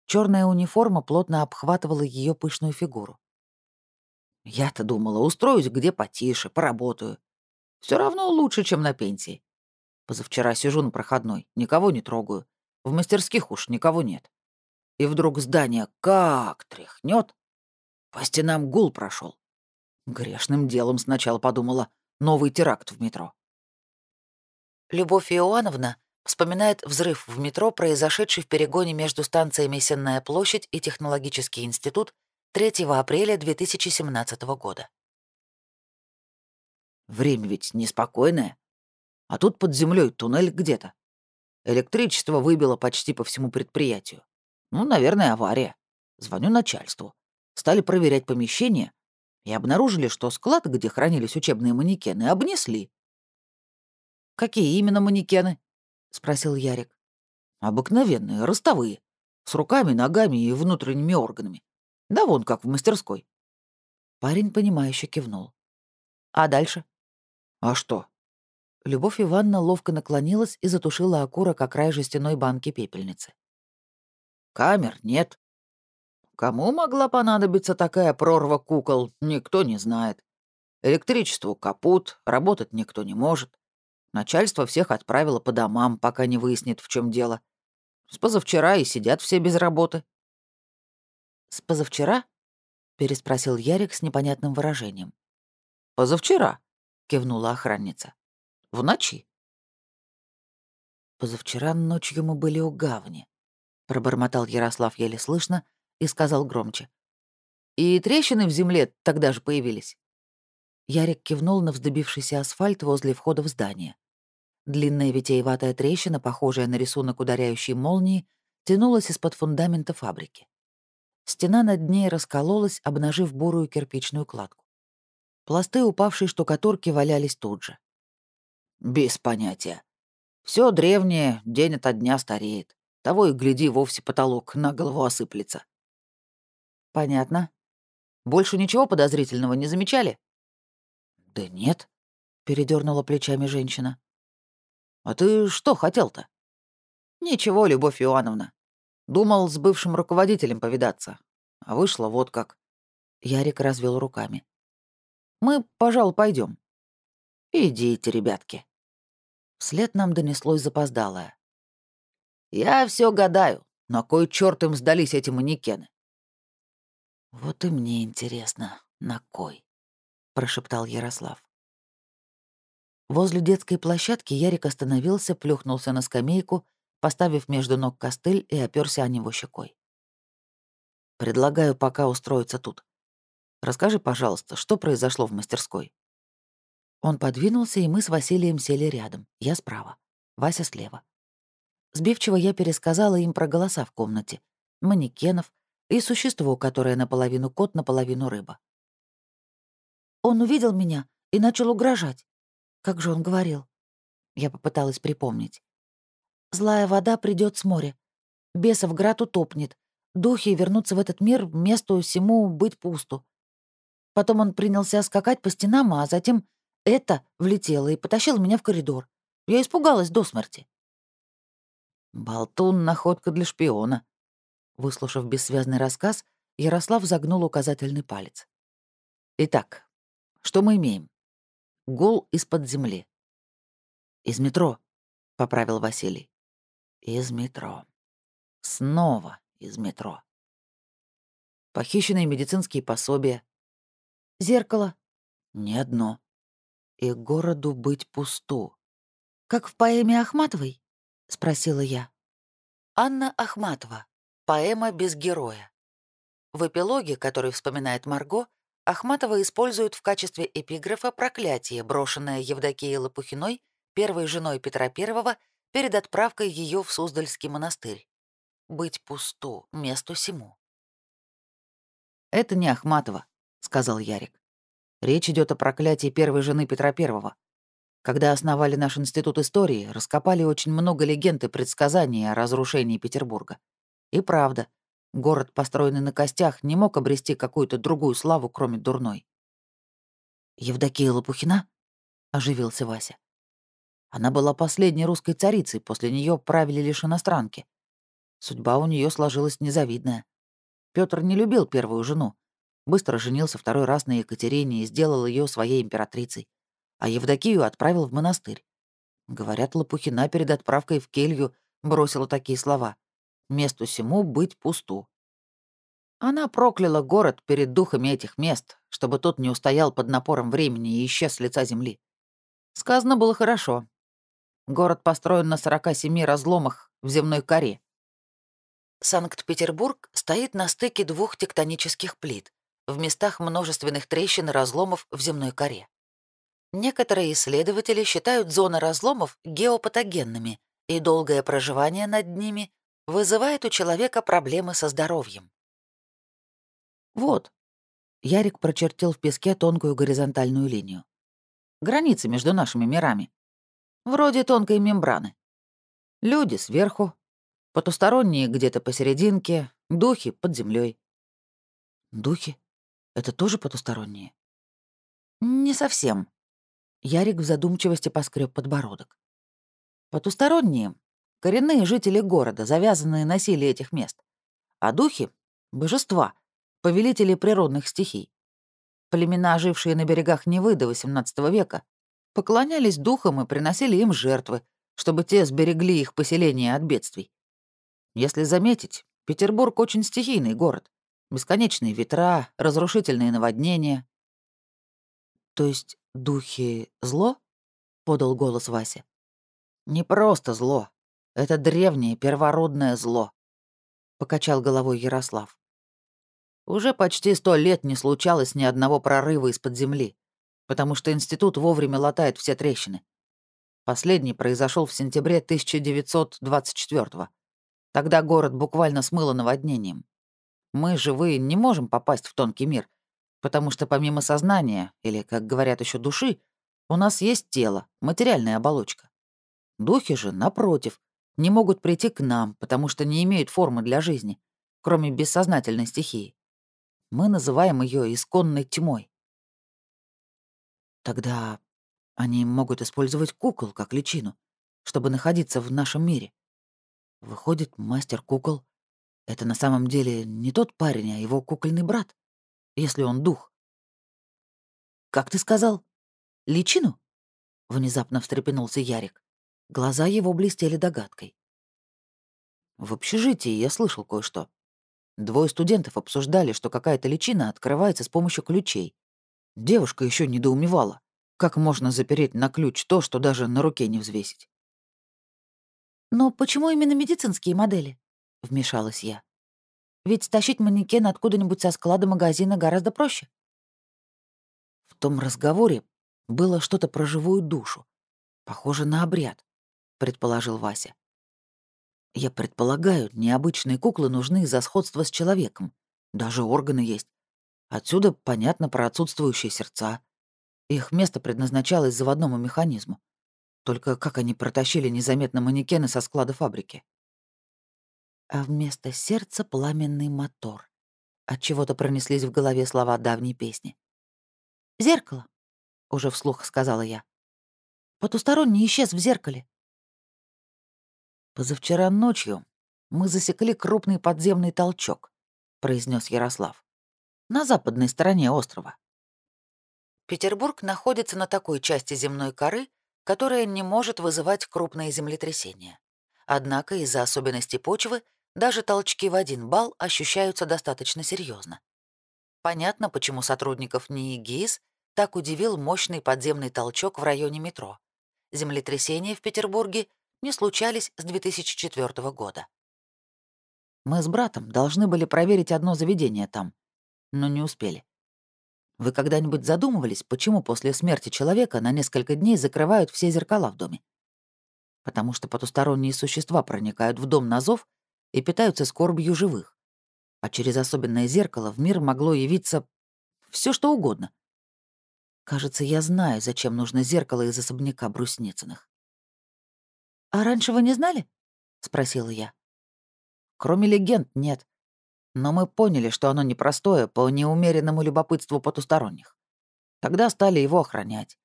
Speaker 1: Черная униформа плотно обхватывала ее пышную фигуру. Я-то думала, устроюсь где потише, поработаю. Все равно лучше, чем на пенсии. Позавчера сижу на проходной, никого не трогаю. В мастерских уж никого нет. И вдруг здание как тряхнет. По стенам гул прошел. Грешным делом сначала подумала, новый теракт в метро. Любовь Иоанновна вспоминает взрыв в метро, произошедший в перегоне между станциями Сенная площадь и Технологический институт 3 апреля 2017 года.
Speaker 2: Время ведь неспокойное. А тут под землей туннель где-то. Электричество выбило почти по всему предприятию. Ну, наверное, авария. Звоню начальству. Стали проверять помещение и обнаружили, что склад, где хранились учебные манекены, обнесли.
Speaker 1: «Какие именно манекены?» — спросил Ярик.
Speaker 2: «Обыкновенные, ростовые, с руками, ногами и внутренними органами. Да вон как в мастерской».
Speaker 1: Парень, понимающе кивнул. «А дальше?»
Speaker 2: «А что?»
Speaker 1: Любовь Ивановна ловко наклонилась и затушила окурок о край жестяной банки пепельницы.
Speaker 2: «Камер нет. Кому могла понадобиться такая прорва кукол, никто не знает. Электричеству капут, работать никто не может. Начальство всех отправило по домам, пока не выяснит, в чем дело. С позавчера и сидят все без работы».
Speaker 1: «С позавчера?» — переспросил Ярик с непонятным выражением.
Speaker 2: «Позавчера», — кивнула охранница. «В ночи».
Speaker 1: «Позавчера ночью мы были у гавани», — пробормотал Ярослав еле слышно и сказал громче. «И трещины в земле тогда же появились». Ярик кивнул на вздыбившийся асфальт возле входа в здание. Длинная витиеватая трещина, похожая на рисунок ударяющей молнии, тянулась из-под фундамента фабрики. Стена над ней раскололась, обнажив бурую кирпичную кладку. Пласты упавшей штукатурки валялись тут же.
Speaker 2: «Без понятия. Все древнее, день ото дня стареет. Того и гляди, вовсе потолок на голову осыплется».
Speaker 1: «Понятно. Больше ничего подозрительного не замечали?»
Speaker 2: «Да нет», — передернула плечами женщина.
Speaker 1: «А ты что хотел-то?» «Ничего, Любовь Иоанновна. Думал с бывшим руководителем повидаться. А вышло вот как». Ярик развел руками. Мы, пожалуй, пойдем.
Speaker 2: Идите, ребятки.
Speaker 1: Вслед нам донеслось запоздалое.
Speaker 2: Я все гадаю, на кой черт им сдались эти манекены?
Speaker 1: Вот и мне интересно, на кой, прошептал Ярослав. Возле детской площадки Ярик остановился, плюхнулся на скамейку, поставив между ног костыль и оперся о него щекой. «Предлагаю пока устроиться тут. Расскажи, пожалуйста, что произошло в мастерской?» Он подвинулся, и мы с Василием сели рядом. Я справа, Вася слева. Сбивчиво я пересказала им про голоса в комнате, манекенов и существо, которое наполовину кот, наполовину рыба. Он увидел меня и начал угрожать. Как же он говорил? Я попыталась припомнить. «Злая вода придет с моря. Бесов град утопнет. Духи вернутся в этот мир, месту всему быть пусту. Потом он принялся скакать по стенам, а затем это влетело и потащил меня в коридор. Я испугалась до смерти.
Speaker 2: «Болтун — находка для шпиона». Выслушав бессвязный рассказ, Ярослав загнул указательный палец. «Итак, что мы имеем? Гул из-под земли». «Из метро», — поправил Василий. «Из метро. Снова из метро. Похищенные медицинские пособия,
Speaker 1: Зеркало.
Speaker 2: Не одно. И городу быть пусту.
Speaker 1: Как в поэме Ахматовой? Спросила я. Анна Ахматова. Поэма без героя. В эпилоге, который вспоминает Марго, Ахматова использует в качестве эпиграфа проклятие, брошенное Евдокией Лопухиной, первой женой Петра I, перед отправкой ее в Суздальский монастырь. «Быть пусту, месту сему».
Speaker 2: «Это не Ахматова», — сказал Ярик. «Речь идет о проклятии первой жены Петра I. Когда основали наш институт истории, раскопали очень много легенд и предсказаний о разрушении Петербурга. И правда, город, построенный на костях, не мог обрести какую-то другую славу, кроме дурной.
Speaker 1: «Евдокия Лопухина?» — оживился Вася.
Speaker 2: Она была последней русской царицей, после нее правили лишь иностранки. Судьба у нее сложилась незавидная. Петр не любил первую жену, Быстро женился второй раз на Екатерине и сделал ее своей императрицей. А Евдокию отправил в монастырь. Говорят, Лопухина перед отправкой в келью бросила такие слова. «Месту сему быть пусту». Она прокляла город перед духами этих мест, чтобы тот не устоял под напором времени и исчез с лица земли. Сказано было хорошо. Город построен на 47 разломах в земной коре.
Speaker 1: Санкт-Петербург стоит на стыке двух тектонических плит, в местах множественных трещин и разломов в земной коре. Некоторые исследователи считают зоны разломов геопатогенными, и долгое проживание над ними вызывает у человека проблемы со здоровьем.
Speaker 2: Вот. Ярик прочертил в песке тонкую горизонтальную линию. Границы между нашими мирами. Вроде тонкой мембраны. Люди сверху, потусторонние где-то посерединке, духи под землей. Духи? Это тоже потусторонние? Не совсем. Ярик в задумчивости поскреб подбородок. Потусторонние — коренные жители города, завязанные на силе этих мест. А духи — божества, повелители природных стихий. Племена, жившие на берегах Невы до XVIII века, поклонялись духам и приносили им жертвы, чтобы те сберегли их поселение от бедствий. Если заметить, Петербург очень стихийный город. Бесконечные ветра, разрушительные наводнения. «То есть духи — зло?» — подал голос Вася. «Не просто зло. Это древнее первородное зло», — покачал головой Ярослав. «Уже почти сто лет не случалось ни одного прорыва из-под земли, потому что институт вовремя латает все трещины. Последний произошел в сентябре 1924 -го. Тогда город буквально смыло наводнением. Мы, живые, не можем попасть в тонкий мир, потому что помимо сознания, или, как говорят еще души, у нас есть тело, материальная оболочка. Духи же, напротив, не могут прийти к нам, потому что не имеют формы для жизни, кроме бессознательной стихии. Мы называем ее исконной тьмой. Тогда они могут использовать кукол как личину, чтобы находиться в нашем мире. Выходит, мастер кукол — это на самом деле не тот парень, а его кукольный брат, если он дух. «Как ты сказал? Личину?» — внезапно встрепенулся Ярик. Глаза его блестели догадкой. В общежитии я слышал кое-что. Двое студентов обсуждали, что какая-то личина открывается с помощью ключей. Девушка еще недоумевала, как можно запереть на ключ то, что даже на руке не взвесить.
Speaker 1: «Но почему именно медицинские модели?» — вмешалась я. «Ведь стащить манекен откуда-нибудь со склада магазина гораздо проще».
Speaker 2: В том разговоре было что-то про живую душу, похоже на обряд. — предположил Вася. «Я предполагаю, необычные куклы нужны из-за сходства с человеком. Даже органы есть. Отсюда понятно про отсутствующие сердца. Их место предназначалось заводному механизму. Только как они протащили незаметно манекены со склада фабрики? А вместо сердца пламенный мотор. От чего то пронеслись в голове слова давней песни.
Speaker 1: «Зеркало», —
Speaker 2: уже вслух сказала я.
Speaker 1: «Потусторонний исчез в зеркале.
Speaker 2: «Позавчера ночью мы засекли крупный подземный толчок», — произнес Ярослав. «На западной стороне острова». Петербург находится на такой части земной коры, которая не может вызывать крупные землетрясения. Однако из-за особенностей почвы даже толчки в один балл ощущаются достаточно серьезно. Понятно, почему сотрудников НИИ ГИС так удивил мощный подземный толчок в районе метро. Землетрясения в Петербурге не случались с 2004 года. Мы с братом должны были проверить одно заведение там, но не успели. Вы когда-нибудь задумывались, почему после смерти человека на несколько дней закрывают все зеркала в доме? Потому что потусторонние существа проникают в дом на зов и питаются скорбью живых. А через особенное зеркало в мир могло явиться все что угодно. Кажется, я знаю, зачем нужно зеркало из особняка Брусницыных.
Speaker 1: «А раньше вы не знали?» — спросила я.
Speaker 2: «Кроме легенд, нет. Но мы поняли, что оно непростое по неумеренному любопытству потусторонних. Тогда стали его охранять.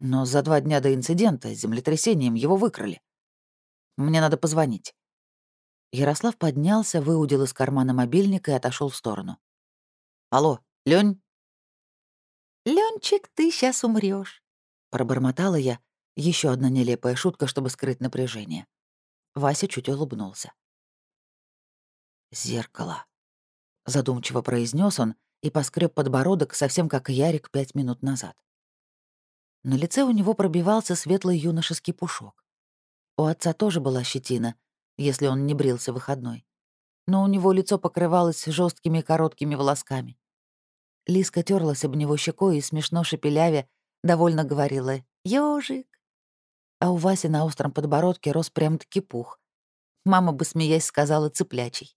Speaker 2: Но за два дня до инцидента землетрясением его выкрали. Мне надо позвонить». Ярослав поднялся, выудил из кармана мобильник и отошел в сторону. «Алло, Лёнь?»
Speaker 1: «Лёнчик, ты сейчас умрёшь», —
Speaker 2: пробормотала я, еще одна нелепая шутка, чтобы скрыть напряжение. Вася чуть улыбнулся. «Зеркало», — задумчиво произнес он и поскреб подбородок, совсем как Ярик пять минут назад. На лице у него пробивался светлый юношеский пушок. У отца тоже была щетина, если он не брился выходной.
Speaker 1: но у него лицо покрывалось жесткими короткими волосками. Лиска терлась об него щекой и, смешно шепелявя, довольно говорила «Ёжик». А у Васи на остром подбородке рос прям-таки пух. Мама бы, смеясь, сказала «цыплячий».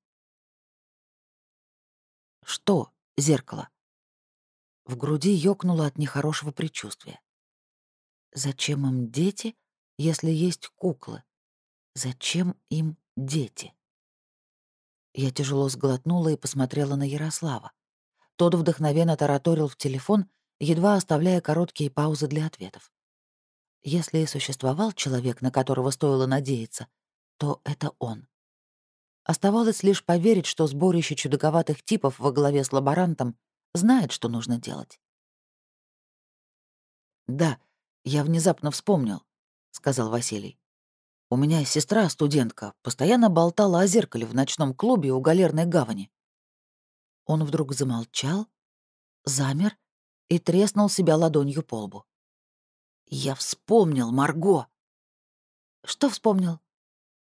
Speaker 1: «Что?» — зеркало. В груди ёкнуло от нехорошего предчувствия. Зачем им дети, если есть куклы? Зачем им дети? Я тяжело сглотнула и посмотрела на Ярослава. Тот вдохновенно тараторил в телефон, едва оставляя короткие паузы для ответов. Если и существовал человек, на которого стоило надеяться, то это он. Оставалось лишь поверить, что сборище чудаковатых типов во главе с лаборантом знает, что нужно делать. «Да, я внезапно вспомнил», — сказал Василий. «У меня сестра-студентка постоянно болтала о зеркале в ночном клубе у Галерной гавани». Он вдруг замолчал, замер и треснул себя ладонью по лбу. «Я вспомнил, Марго!» «Что вспомнил?»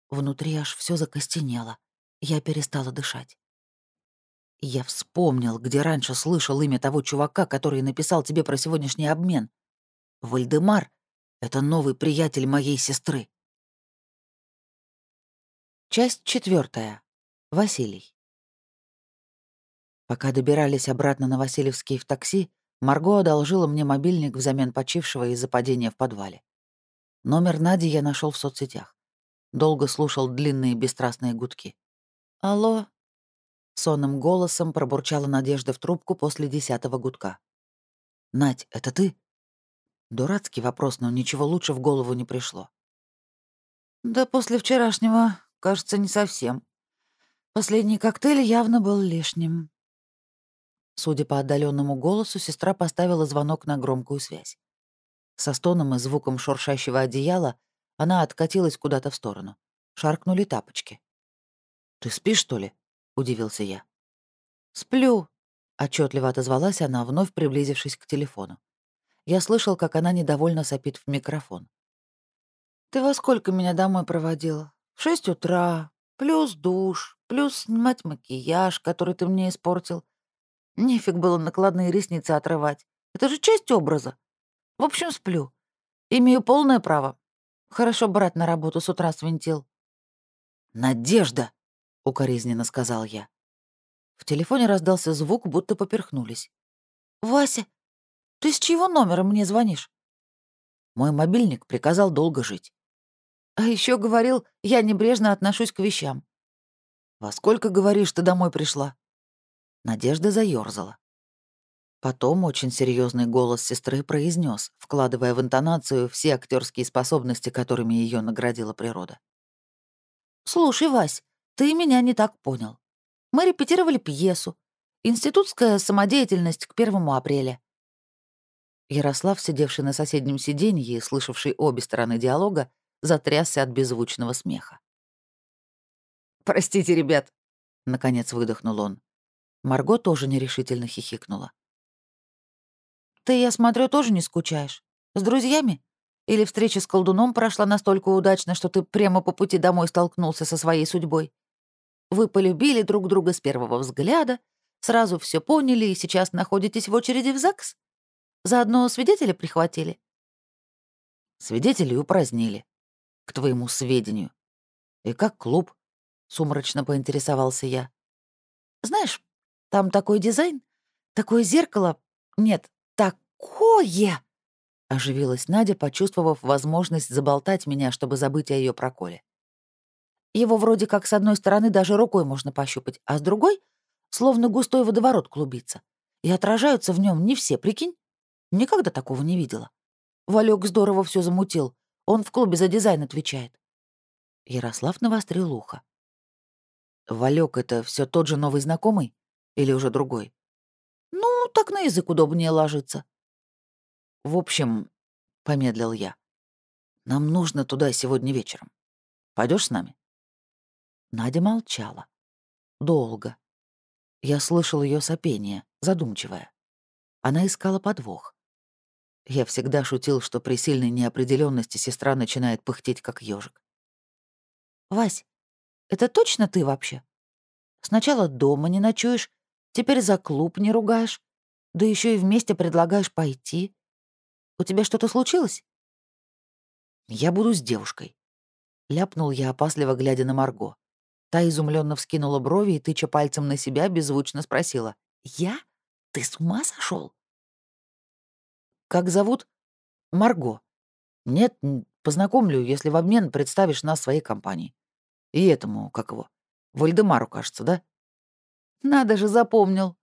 Speaker 1: Внутри аж все закостенело. Я перестала дышать. «Я вспомнил, где раньше слышал имя того чувака, который написал тебе про сегодняшний обмен. Вальдемар — это новый приятель моей сестры». Часть четвертая. Василий. Пока добирались обратно на Васильевский в такси, Марго одолжила мне мобильник взамен почившего из-за падения в подвале. Номер Нади я нашел в соцсетях. Долго слушал длинные бесстрастные гудки. «Алло?» Сонным голосом пробурчала Надежда в трубку после десятого гудка. «Надь, это ты?» Дурацкий вопрос, но ничего лучше в голову не пришло. «Да после вчерашнего, кажется, не совсем. Последний коктейль явно был лишним». Судя по отдаленному голосу, сестра поставила звонок на громкую связь. Со стоном и звуком шуршащего одеяла она откатилась куда-то в сторону. Шаркнули тапочки. «Ты спишь, что ли?» — удивился я. «Сплю», — отчетливо отозвалась она, вновь приблизившись к телефону. Я слышал, как она недовольно сопит в микрофон. «Ты во сколько меня домой проводила? В шесть утра, плюс душ, плюс снимать макияж, который ты мне испортил. Нефиг было накладные ресницы отрывать. Это же часть образа. В общем, сплю. Имею полное право. Хорошо брат на работу с утра свинтил». «Надежда!» укоризненно сказал я. В телефоне раздался звук, будто поперхнулись. «Вася, ты с чьего номера мне звонишь?» Мой мобильник приказал долго жить. А еще говорил, я небрежно отношусь к вещам. «Во сколько, говоришь, ты домой пришла?» Надежда заёрзала. Потом очень серьезный голос сестры произнес, вкладывая в интонацию все актерские способности, которыми ее наградила природа. «Слушай, Вась, ты меня не так понял. Мы репетировали пьесу. Институтская самодеятельность к первому апреля. Ярослав, сидевший на соседнем сиденье и слышавший обе стороны диалога, затрясся от беззвучного смеха. «Простите, ребят», — наконец выдохнул он. Марго тоже нерешительно хихикнула. «Ты, я смотрю, тоже не скучаешь? С друзьями? Или встреча с колдуном прошла настолько удачно, что ты прямо по пути домой столкнулся со своей судьбой? Вы полюбили друг друга с первого взгляда, сразу все поняли и сейчас находитесь в очереди в ЗАГС? Заодно свидетеля прихватили?» «Свидетелей упразднили. К твоему сведению. И как клуб?» — сумрачно поинтересовался я. «Знаешь, там такой дизайн, такое зеркало. Нет, такое!» — оживилась Надя, почувствовав возможность заболтать меня, чтобы забыть о ее проколе. Его вроде как с одной стороны даже рукой можно пощупать, а с другой — словно густой водоворот клубится. И отражаются в нем не все, прикинь? Никогда такого не видела. Валек здорово все замутил. Он в клубе за дизайн отвечает. Ярослав навострил ухо. Валек это все тот же новый знакомый? Или уже другой? Ну, так на язык удобнее ложится. В общем, — помедлил я, — нам нужно туда сегодня вечером. Пойдешь с нами? Надя молчала. Долго. Я слышал ее сопение, задумчивое. Она искала подвох. Я всегда шутил, что при сильной неопределенности сестра начинает пыхтеть, как ежик. «Вась, это точно ты вообще?» Сначала дома не ночуешь, теперь за клуб не ругаешь, да еще и вместе предлагаешь пойти. У тебя что-то случилось?»
Speaker 2: «Я буду с девушкой», — ляпнул я, опасливо глядя на Марго. Та изумленно вскинула брови и, тыча пальцем на себя, беззвучно спросила. «Я? Ты с ума сошел? «Как зовут?» «Марго». «Нет, познакомлю, если в обмен представишь нас своей компании. И этому, как его, Вальдемару, кажется, да?»
Speaker 1: «Надо же, запомнил».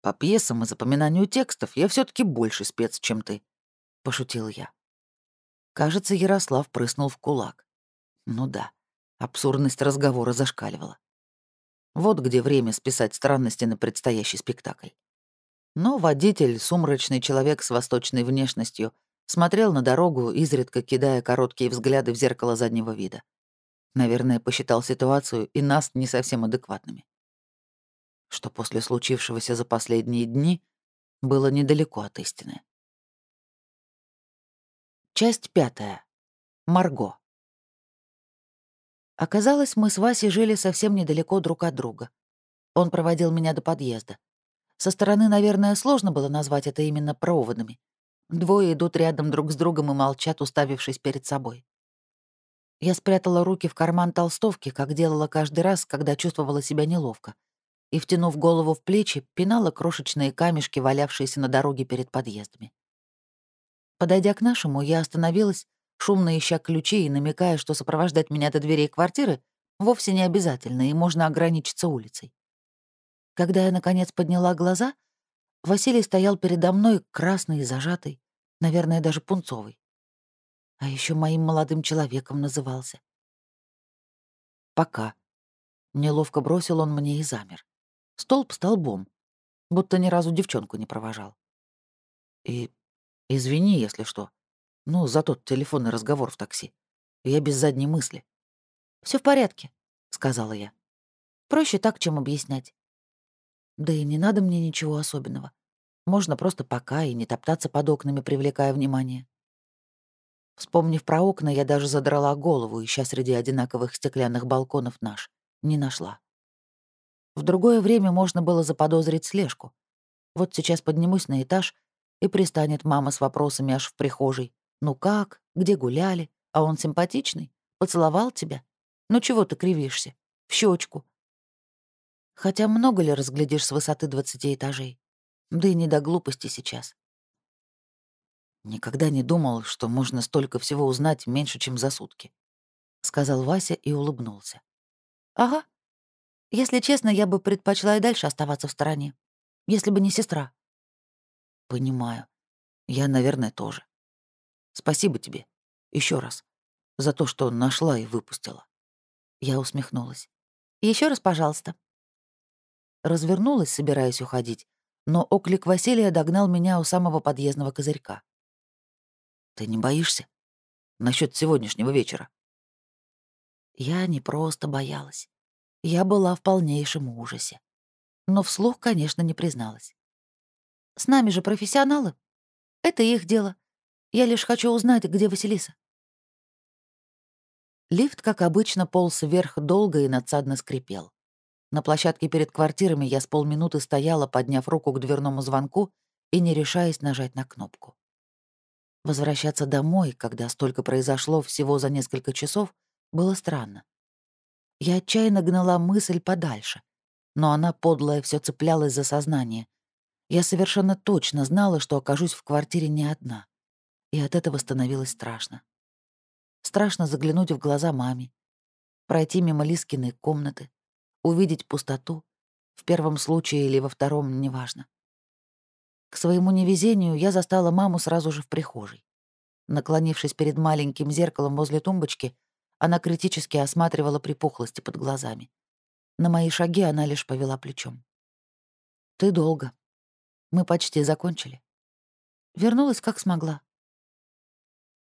Speaker 2: «По пьесам и запоминанию текстов я все таки больше спец, чем ты», — пошутил я. Кажется, Ярослав прыснул в кулак. Ну да, абсурдность разговора зашкаливала. Вот где время списать странности на предстоящий спектакль. Но водитель, сумрачный человек с восточной внешностью, смотрел на дорогу, изредка кидая короткие взгляды в зеркало заднего вида. Наверное, посчитал ситуацию и нас не совсем адекватными. Что после случившегося за последние дни было недалеко от истины. Часть пятая. Марго. Оказалось, мы с Васей жили совсем недалеко друг от друга. Он проводил меня до подъезда. Со стороны, наверное, сложно было назвать это именно проводами. Двое идут рядом друг с другом и молчат, уставившись перед собой. Я спрятала руки в карман толстовки, как делала каждый раз, когда чувствовала себя неловко, и, втянув голову в плечи, пинала крошечные камешки, валявшиеся на дороге перед подъездами. Подойдя к нашему, я остановилась, шумно ища ключи и намекая, что сопровождать меня до дверей квартиры вовсе не обязательно, и можно ограничиться улицей. Когда я, наконец, подняла глаза, Василий стоял передо мной, красный и зажатый, наверное, даже пунцовый. А еще моим молодым человеком назывался. «Пока». Неловко бросил он мне и замер. Столб столбом, будто ни разу девчонку не провожал. И извини, если что. Ну, за тот телефонный разговор в такси. Я без задней мысли. Все в порядке», — сказала я. «Проще так, чем объяснять. Да и не надо мне ничего особенного. Можно просто пока и не топтаться под окнами, привлекая внимание. Вспомнив про окна, я даже задрала голову, ища среди одинаковых стеклянных балконов наш. Не нашла. В другое время можно было заподозрить слежку. Вот сейчас поднимусь на этаж, и пристанет мама с вопросами аж в прихожей. «Ну как? Где гуляли? А он симпатичный? Поцеловал тебя? Ну чего ты кривишься? В щечку. Хотя много ли разглядишь с высоты двадцати этажей? Да и не до глупости сейчас. «Никогда не думал, что можно столько всего узнать меньше, чем за сутки», — сказал Вася и улыбнулся. «Ага. Если честно, я бы предпочла и дальше оставаться в стороне, если бы не сестра». «Понимаю. Я, наверное, тоже. Спасибо тебе. еще раз. За то, что нашла и выпустила». Я усмехнулась. Еще раз, пожалуйста», развернулась, собираясь уходить, но оклик Василия догнал меня у самого подъездного козырька. «Ты не боишься? Насчет сегодняшнего вечера?» Я не просто боялась. Я была в полнейшем ужасе. Но вслух, конечно, не призналась. «С нами же профессионалы. Это их дело. Я лишь хочу узнать, где Василиса». Лифт, как обычно, полз вверх долго и надсадно скрипел. На площадке перед квартирами я с полминуты стояла, подняв руку к дверному звонку и не решаясь нажать на кнопку. Возвращаться домой, когда столько произошло всего за несколько часов, было странно. Я отчаянно гнала мысль подальше, но она, подлая, все цеплялась за сознание. Я совершенно точно знала, что окажусь в квартире не одна, и от этого становилось страшно. Страшно заглянуть в глаза маме, пройти мимо Лискиной комнаты, увидеть пустоту, в первом случае или во втором, неважно. К своему невезению я застала маму сразу же в прихожей. Наклонившись перед маленьким зеркалом возле тумбочки, она критически осматривала припухлости под глазами. На мои шаги она лишь повела плечом. «Ты долго. Мы почти закончили». Вернулась как смогла.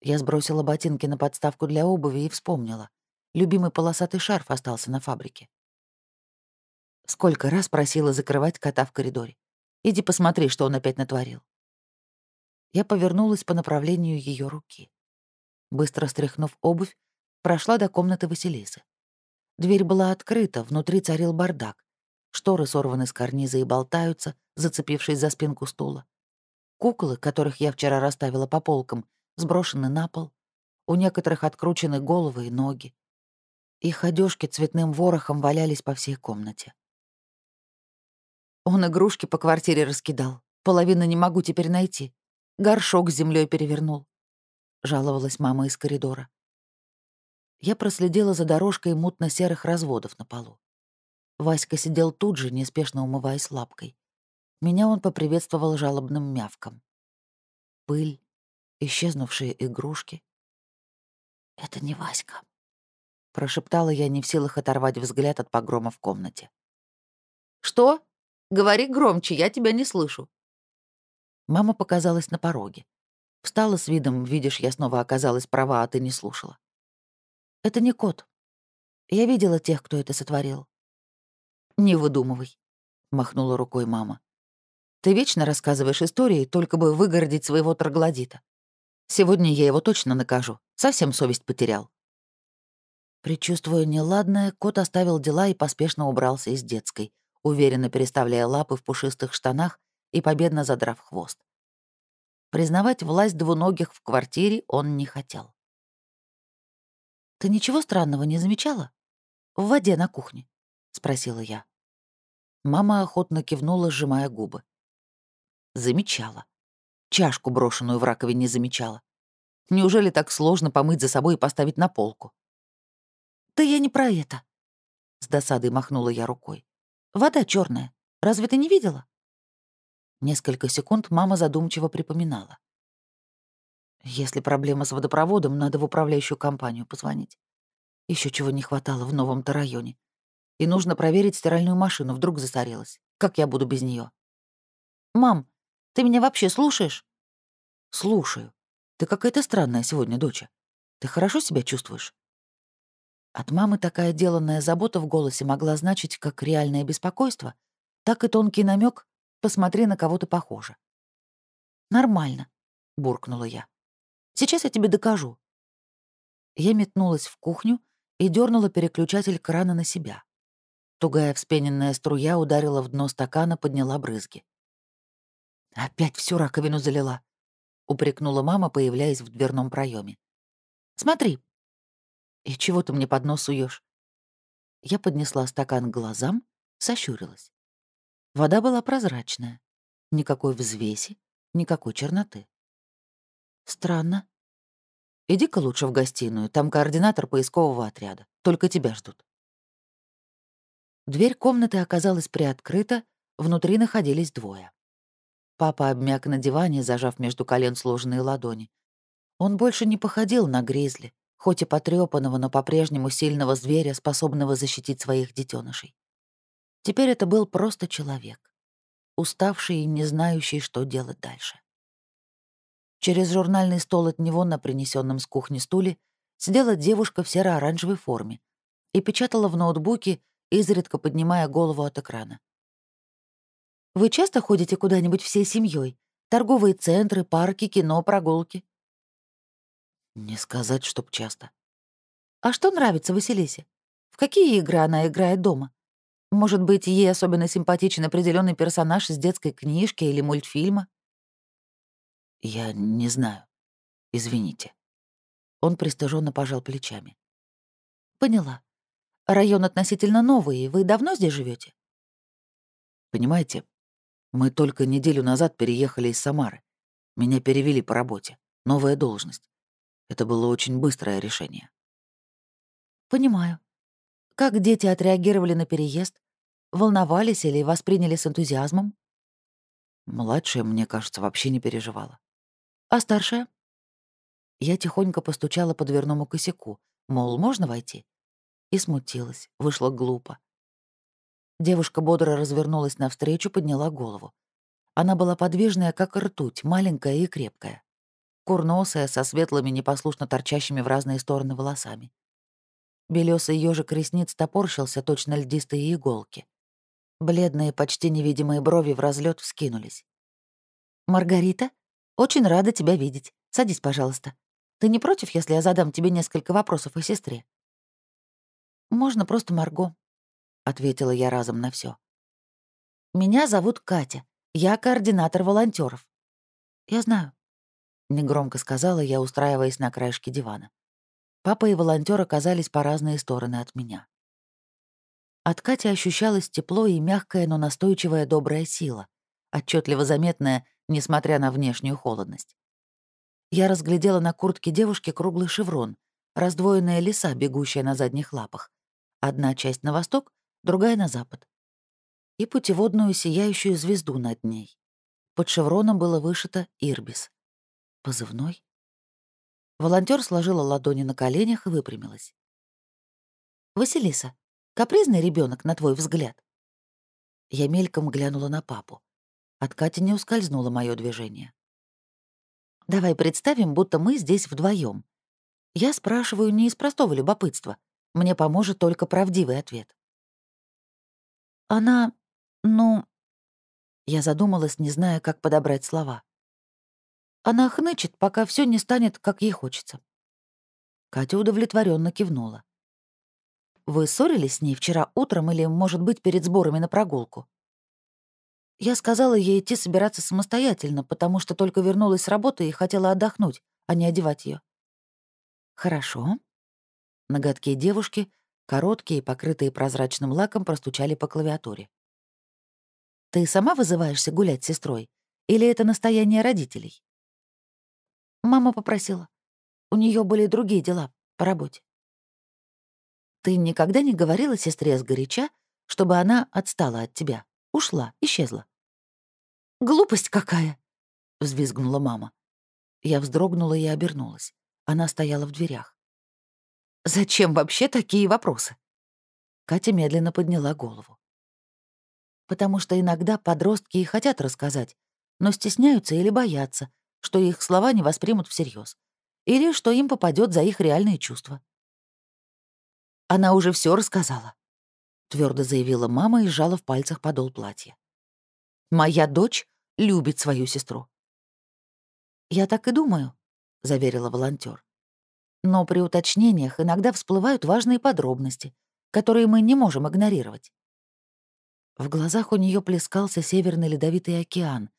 Speaker 2: Я сбросила ботинки на подставку для обуви и вспомнила. Любимый полосатый шарф остался на фабрике. Сколько раз просила закрывать кота в коридоре. Иди посмотри, что он опять натворил. Я повернулась по направлению ее руки. Быстро стряхнув обувь, прошла до комнаты Василисы. Дверь была открыта, внутри царил бардак.
Speaker 1: Шторы сорваны с карниза и болтаются, зацепившись за спинку стула. Куклы, которых я вчера расставила по полкам, сброшены на пол. У некоторых откручены головы и ноги. Их одежки цветным ворохом валялись по всей комнате. Он игрушки по квартире раскидал. Половину не могу теперь найти. Горшок с землей перевернул. Жаловалась мама из коридора. Я проследила за дорожкой мутно-серых разводов на полу. Васька сидел тут же, неспешно умываясь лапкой. Меня он поприветствовал жалобным мявком. Пыль, исчезнувшие игрушки. «Это не Васька», — прошептала я, не в силах оторвать взгляд от погрома в комнате. «Что? Говори громче, я тебя не слышу». Мама показалась на пороге. Встала с видом, видишь, я снова оказалась права, а ты не слушала. Это не кот. Я видела тех, кто это сотворил. Не выдумывай, махнула рукой мама. Ты вечно рассказываешь истории, только бы выгородить своего троглодита. Сегодня я его точно накажу. Совсем совесть потерял. Причувствуя неладное, кот оставил дела и поспешно убрался из детской, уверенно переставляя лапы в пушистых штанах и победно задрав хвост. Признавать власть двуногих в квартире он не хотел. «Ты ничего странного не замечала? В воде на кухне?» — спросила я. Мама охотно кивнула, сжимая губы. Замечала. Чашку, брошенную в раковине, не замечала. Неужели так сложно помыть за собой и поставить на полку? «Да я не про это», — с досадой махнула я рукой. «Вода черная. Разве ты не видела?» Несколько секунд мама задумчиво припоминала. Если проблема с водопроводом, надо в управляющую компанию позвонить. Еще чего не хватало в новом-то районе. И нужно проверить стиральную машину, вдруг засорилась. Как я буду без нее? «Мам, ты меня вообще слушаешь?» «Слушаю. Ты какая-то странная сегодня, доча. Ты хорошо себя чувствуешь?» От мамы такая деланная забота в голосе могла значить как реальное беспокойство, так и тонкий намек Посмотри, на кого ты похожа». «Нормально», — буркнула я. «Сейчас я тебе докажу». Я метнулась в кухню и дернула переключатель крана на себя. Тугая вспененная струя ударила в дно стакана, подняла брызги. «Опять всю раковину залила», — упрекнула мама, появляясь в дверном проеме. «Смотри». «И чего ты мне под нос суешь? Я поднесла стакан к глазам, сощурилась. Вода была прозрачная. Никакой взвеси, никакой черноты. Странно. Иди-ка лучше в гостиную, там координатор поискового отряда. Только тебя ждут. Дверь комнаты оказалась приоткрыта, внутри находились двое. Папа обмяк на диване, зажав между колен сложенные ладони. Он больше не походил на гризли, хоть и потрёпанного, но по-прежнему сильного зверя, способного защитить своих детенышей. Теперь это был просто человек, уставший и не знающий, что делать дальше. Через журнальный стол от него на принесенном с кухни стуле сидела девушка в серо-оранжевой форме и печатала в ноутбуке, изредка поднимая голову от экрана. «Вы часто ходите куда-нибудь всей семьей? Торговые центры, парки, кино, прогулки?» «Не сказать, чтоб часто». «А что нравится Василисе? В какие игры она играет дома? Может быть, ей особенно симпатичен определенный персонаж из детской книжки или мультфильма? Я не знаю. Извините. Он пристыженно пожал плечами. Поняла. Район относительно новый, и вы давно здесь живете? Понимаете, мы только неделю назад переехали из Самары. Меня перевели по работе. Новая должность. Это было очень быстрое решение. Понимаю. Как дети отреагировали на переезд? Волновались или восприняли с энтузиазмом? Младшая, мне кажется, вообще не переживала. А старшая? Я тихонько постучала по дверному косяку, мол, можно войти? И смутилась, вышло глупо. Девушка бодро развернулась навстречу, подняла голову. Она была подвижная, как ртуть, маленькая и крепкая. Курносая, со светлыми, непослушно торчащими в разные стороны волосами. Белёсый ёжик ресниц топорщился точно льдистые иголки. Бледные, почти невидимые брови в разлет вскинулись. «Маргарита, очень рада тебя видеть. Садись, пожалуйста. Ты не против, если я задам тебе несколько вопросов о сестре?» «Можно просто Марго», — ответила я разом на все. Меня зовут Катя. Я координатор волонтеров. Я знаю. Негромко сказала я, устраиваясь на краешке дивана. Папа и волонтер оказались по разные стороны от меня. От Кати ощущалось тепло и мягкая, но настойчивая добрая сила, отчетливо заметная, несмотря на внешнюю холодность. Я разглядела на куртке девушки круглый шеврон, раздвоенная леса, бегущая на задних лапах. Одна часть на восток, другая на запад. И путеводную сияющую звезду над ней. Под шевроном было вышито «Ирбис». Позывной? Волонтер сложила ладони на коленях и выпрямилась. «Василиса, капризный ребенок, на твой взгляд?» Я мельком глянула на папу. От Кати не ускользнуло мое движение. «Давай представим, будто мы здесь вдвоем. Я спрашиваю не из простого любопытства. Мне поможет только правдивый ответ. Она... ну... Я задумалась, не зная, как подобрать слова. Она хнычет, пока все не станет, как ей хочется. Катя удовлетворенно кивнула. «Вы ссорились с ней вчера утром или, может быть, перед сборами на прогулку?» Я сказала ей идти собираться самостоятельно, потому что только вернулась с работы и хотела отдохнуть, а не одевать ее. «Хорошо». Ноготки девушки, короткие, покрытые прозрачным лаком, простучали по клавиатуре. «Ты сама вызываешься гулять с сестрой? Или это настояние родителей?» Мама попросила. У нее были другие дела по работе. Ты никогда не говорила сестре сгоряча, чтобы она отстала от тебя, ушла, исчезла? «Глупость какая!» — взвизгнула мама. Я вздрогнула и обернулась. Она стояла в дверях. «Зачем вообще такие вопросы?» Катя медленно подняла голову. «Потому что иногда подростки и хотят рассказать, но стесняются или боятся, что их слова не воспримут всерьез, или что им попадет за их реальные чувства. «Она уже все рассказала», — твердо заявила мама и сжала в пальцах подол платья. «Моя дочь любит свою сестру». «Я так и думаю», — заверила волонтер. «Но при уточнениях иногда всплывают важные подробности, которые мы не можем игнорировать». В глазах у нее плескался Северный Ледовитый океан,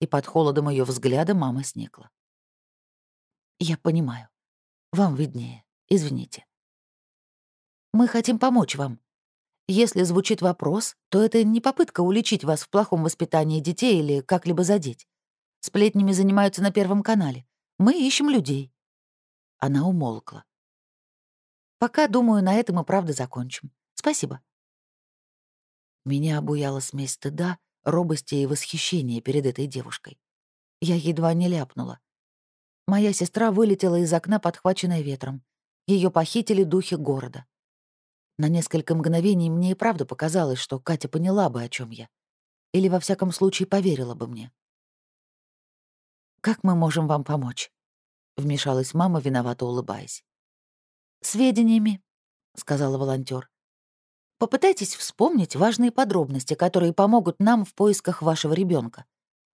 Speaker 1: и под холодом ее взгляда мама сникла. «Я понимаю. Вам виднее. Извините. Мы хотим помочь вам. Если звучит вопрос, то это не попытка уличить вас в плохом воспитании детей или как-либо задеть. Сплетнями занимаются на Первом канале. Мы ищем людей». Она умолкла. «Пока, думаю, на этом и правда закончим. Спасибо». Меня обуяла смесь стыда, робости и восхищения перед этой девушкой. Я едва не ляпнула. Моя сестра вылетела из окна, подхваченная ветром. Ее похитили духи города. На несколько мгновений мне и правда показалось, что Катя поняла бы, о чем я. Или, во всяком случае, поверила бы мне. «Как мы можем вам помочь?» — вмешалась мама, виновато улыбаясь. «Сведениями», — сказала волонтер. Попытайтесь вспомнить важные подробности, которые помогут нам в поисках вашего ребенка.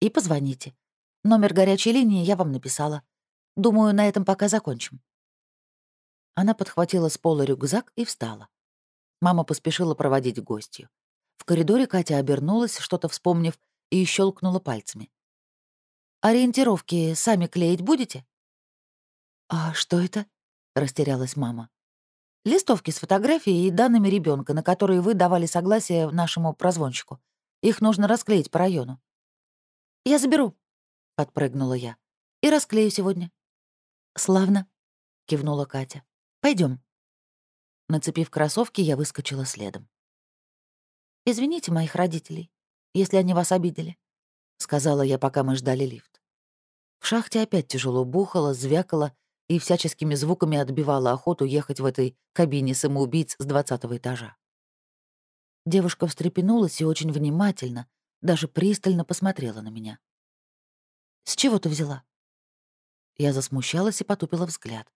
Speaker 1: И позвоните. Номер горячей линии я вам написала. Думаю, на этом пока закончим». Она подхватила с пола рюкзак и встала. Мама поспешила проводить гостью. В коридоре Катя обернулась, что-то вспомнив, и щелкнула пальцами. «Ориентировки сами клеить будете?» «А что это?» — растерялась мама. Листовки с фотографией и данными ребенка, на которые вы давали согласие нашему прозвонщику. Их нужно расклеить по району. «Я заберу», — подпрыгнула я. «И расклею сегодня». «Славно», — кивнула Катя. Пойдем. Нацепив кроссовки, я выскочила следом. «Извините моих родителей, если они вас обидели», — сказала я, пока мы ждали лифт. В шахте опять тяжело бухало, звякало, и всяческими звуками отбивала охоту ехать в этой кабине самоубийц с двадцатого этажа. Девушка встрепенулась и очень внимательно, даже пристально посмотрела на меня. «С чего ты взяла?» Я засмущалась и потупила взгляд.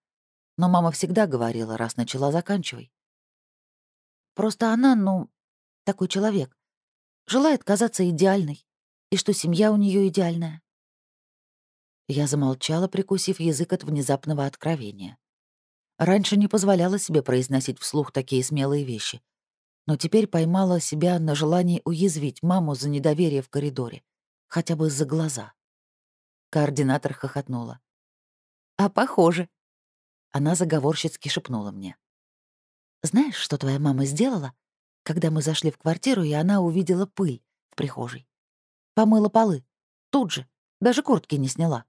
Speaker 1: Но мама всегда говорила, раз начала, заканчивай. Просто она, ну, такой человек. Желает казаться идеальной. И что семья у нее идеальная. Я замолчала, прикусив язык от внезапного откровения. Раньше не позволяла себе произносить вслух такие смелые вещи. но теперь поймала себя на желании уязвить маму за недоверие в коридоре, хотя бы за глаза. Координатор хохотнула. «А похоже». Она заговорщицки шепнула мне. «Знаешь, что твоя мама сделала, когда мы зашли в квартиру, и она увидела пыль в прихожей? Помыла полы. Тут же. Даже куртки не сняла».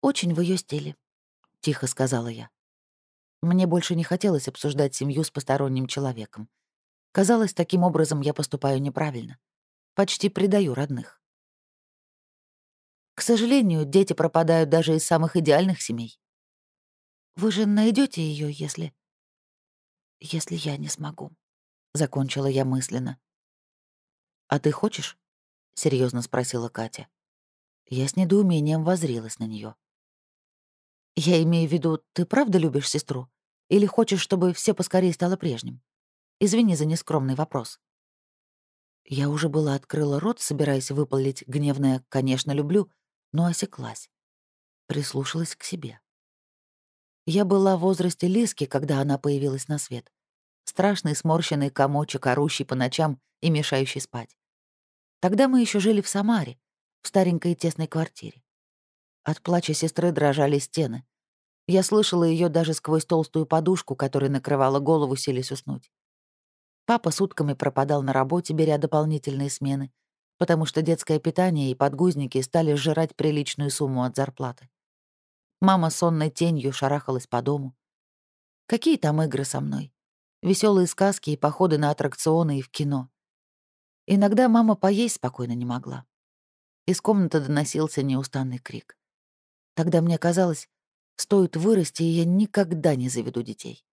Speaker 1: «Очень в ее стиле», — тихо сказала я. Мне больше не хотелось обсуждать семью с посторонним человеком. Казалось, таким образом я поступаю неправильно. Почти предаю родных. К сожалению, дети пропадают даже из самых идеальных семей. Вы же найдете ее, если... Если я не смогу. Закончила я мысленно. «А ты хочешь?» — серьезно спросила Катя. Я с недоумением возрилась на нее. Я имею в виду, ты правда любишь сестру? Или хочешь, чтобы все поскорее стало прежним? Извини за нескромный вопрос. Я уже была открыла рот, собираясь выпалить гневное «конечно, люблю», но осеклась. Прислушалась к себе. Я была в возрасте Лиски, когда она появилась на свет. Страшный сморщенный комочек, орущий по ночам и мешающий спать. Тогда мы еще жили в Самаре, в старенькой тесной квартире. От плача сестры дрожали стены. Я слышала ее даже сквозь толстую подушку, которой накрывала голову, селись уснуть. Папа сутками пропадал на работе, беря дополнительные смены, потому что детское питание и подгузники стали сжирать приличную сумму от зарплаты. Мама сонной тенью шарахалась по дому. Какие там игры со мной? Веселые сказки и походы на аттракционы и в кино. Иногда мама поесть спокойно не могла. Из комнаты доносился неустанный крик. Тогда мне казалось, стоит вырасти, и я никогда не заведу детей.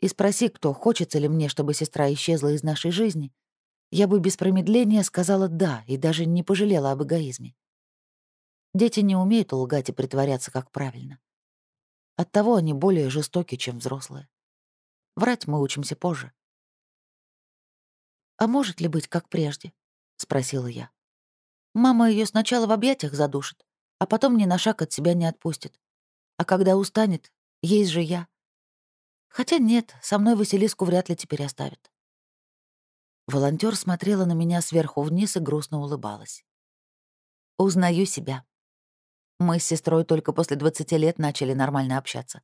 Speaker 1: И спроси, кто, хочется ли мне, чтобы сестра исчезла из нашей жизни, я бы без промедления сказала «да» и даже не пожалела об эгоизме. Дети не умеют лгать и притворяться как правильно. Оттого они более жестоки, чем взрослые. Врать мы учимся позже. «А может ли быть, как прежде?» — спросила я. Мама ее сначала в объятиях задушит, а потом ни на шаг от себя не отпустит. А когда устанет, есть же я. Хотя нет, со мной Василиску вряд ли теперь оставят. Волонтер смотрела на меня сверху вниз и грустно улыбалась. Узнаю себя. Мы с сестрой только после 20 лет начали нормально общаться.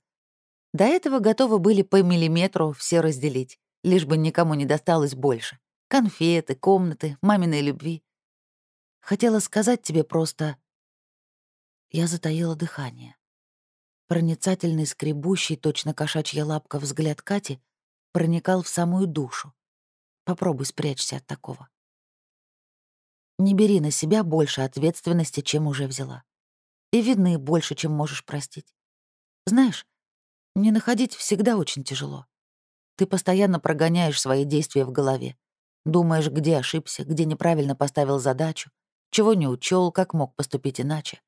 Speaker 1: До этого готовы были по миллиметру все разделить, лишь бы никому не досталось больше. Конфеты, комнаты, маминой любви. Хотела сказать тебе просто... Я затаила дыхание. Проницательный, скребущий, точно кошачья лапка взгляд Кати проникал в самую душу. Попробуй спрячься от такого. Не бери на себя больше ответственности, чем уже взяла. И видны больше, чем можешь простить. Знаешь, не находить всегда очень тяжело. Ты постоянно прогоняешь свои действия в голове. Думаешь, где ошибся, где неправильно поставил задачу, чего не учел, как мог поступить иначе.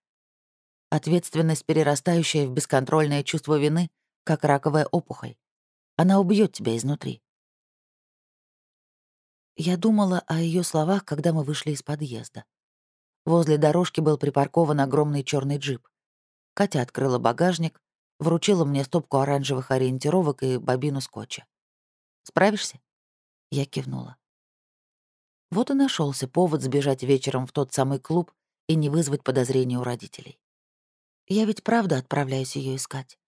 Speaker 1: Ответственность, перерастающая в бесконтрольное чувство вины, как раковая опухоль. Она убьет тебя изнутри. Я думала о ее словах, когда мы вышли из подъезда. Возле дорожки был припаркован огромный черный джип. Катя открыла багажник, вручила мне стопку оранжевых ориентировок и бобину скотча. «Справишься?» Я кивнула. Вот и нашелся повод сбежать вечером в тот самый клуб и не вызвать подозрений у родителей. Я ведь правда отправляюсь ее искать.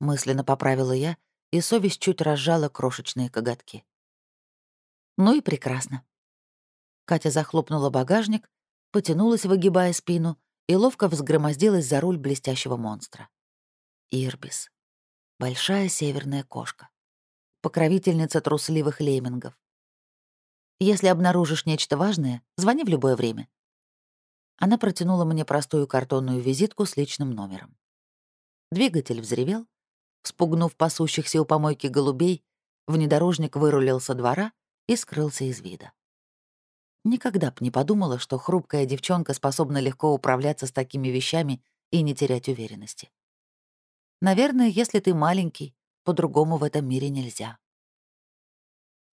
Speaker 1: Мысленно поправила я, и совесть чуть разжала крошечные коготки. Ну и прекрасно. Катя захлопнула багажник, потянулась, выгибая спину, и ловко взгромоздилась за руль блестящего монстра. Ирбис. Большая северная кошка. Покровительница трусливых леммингов. Если обнаружишь нечто важное, звони в любое время. Она протянула мне простую картонную визитку с личным номером. Двигатель взревел. Спугнув пасущихся у помойки голубей, внедорожник вырулил со двора и скрылся из вида. Никогда б не подумала, что хрупкая девчонка способна легко управляться с такими вещами и не терять уверенности. Наверное, если ты маленький, по-другому в этом мире нельзя.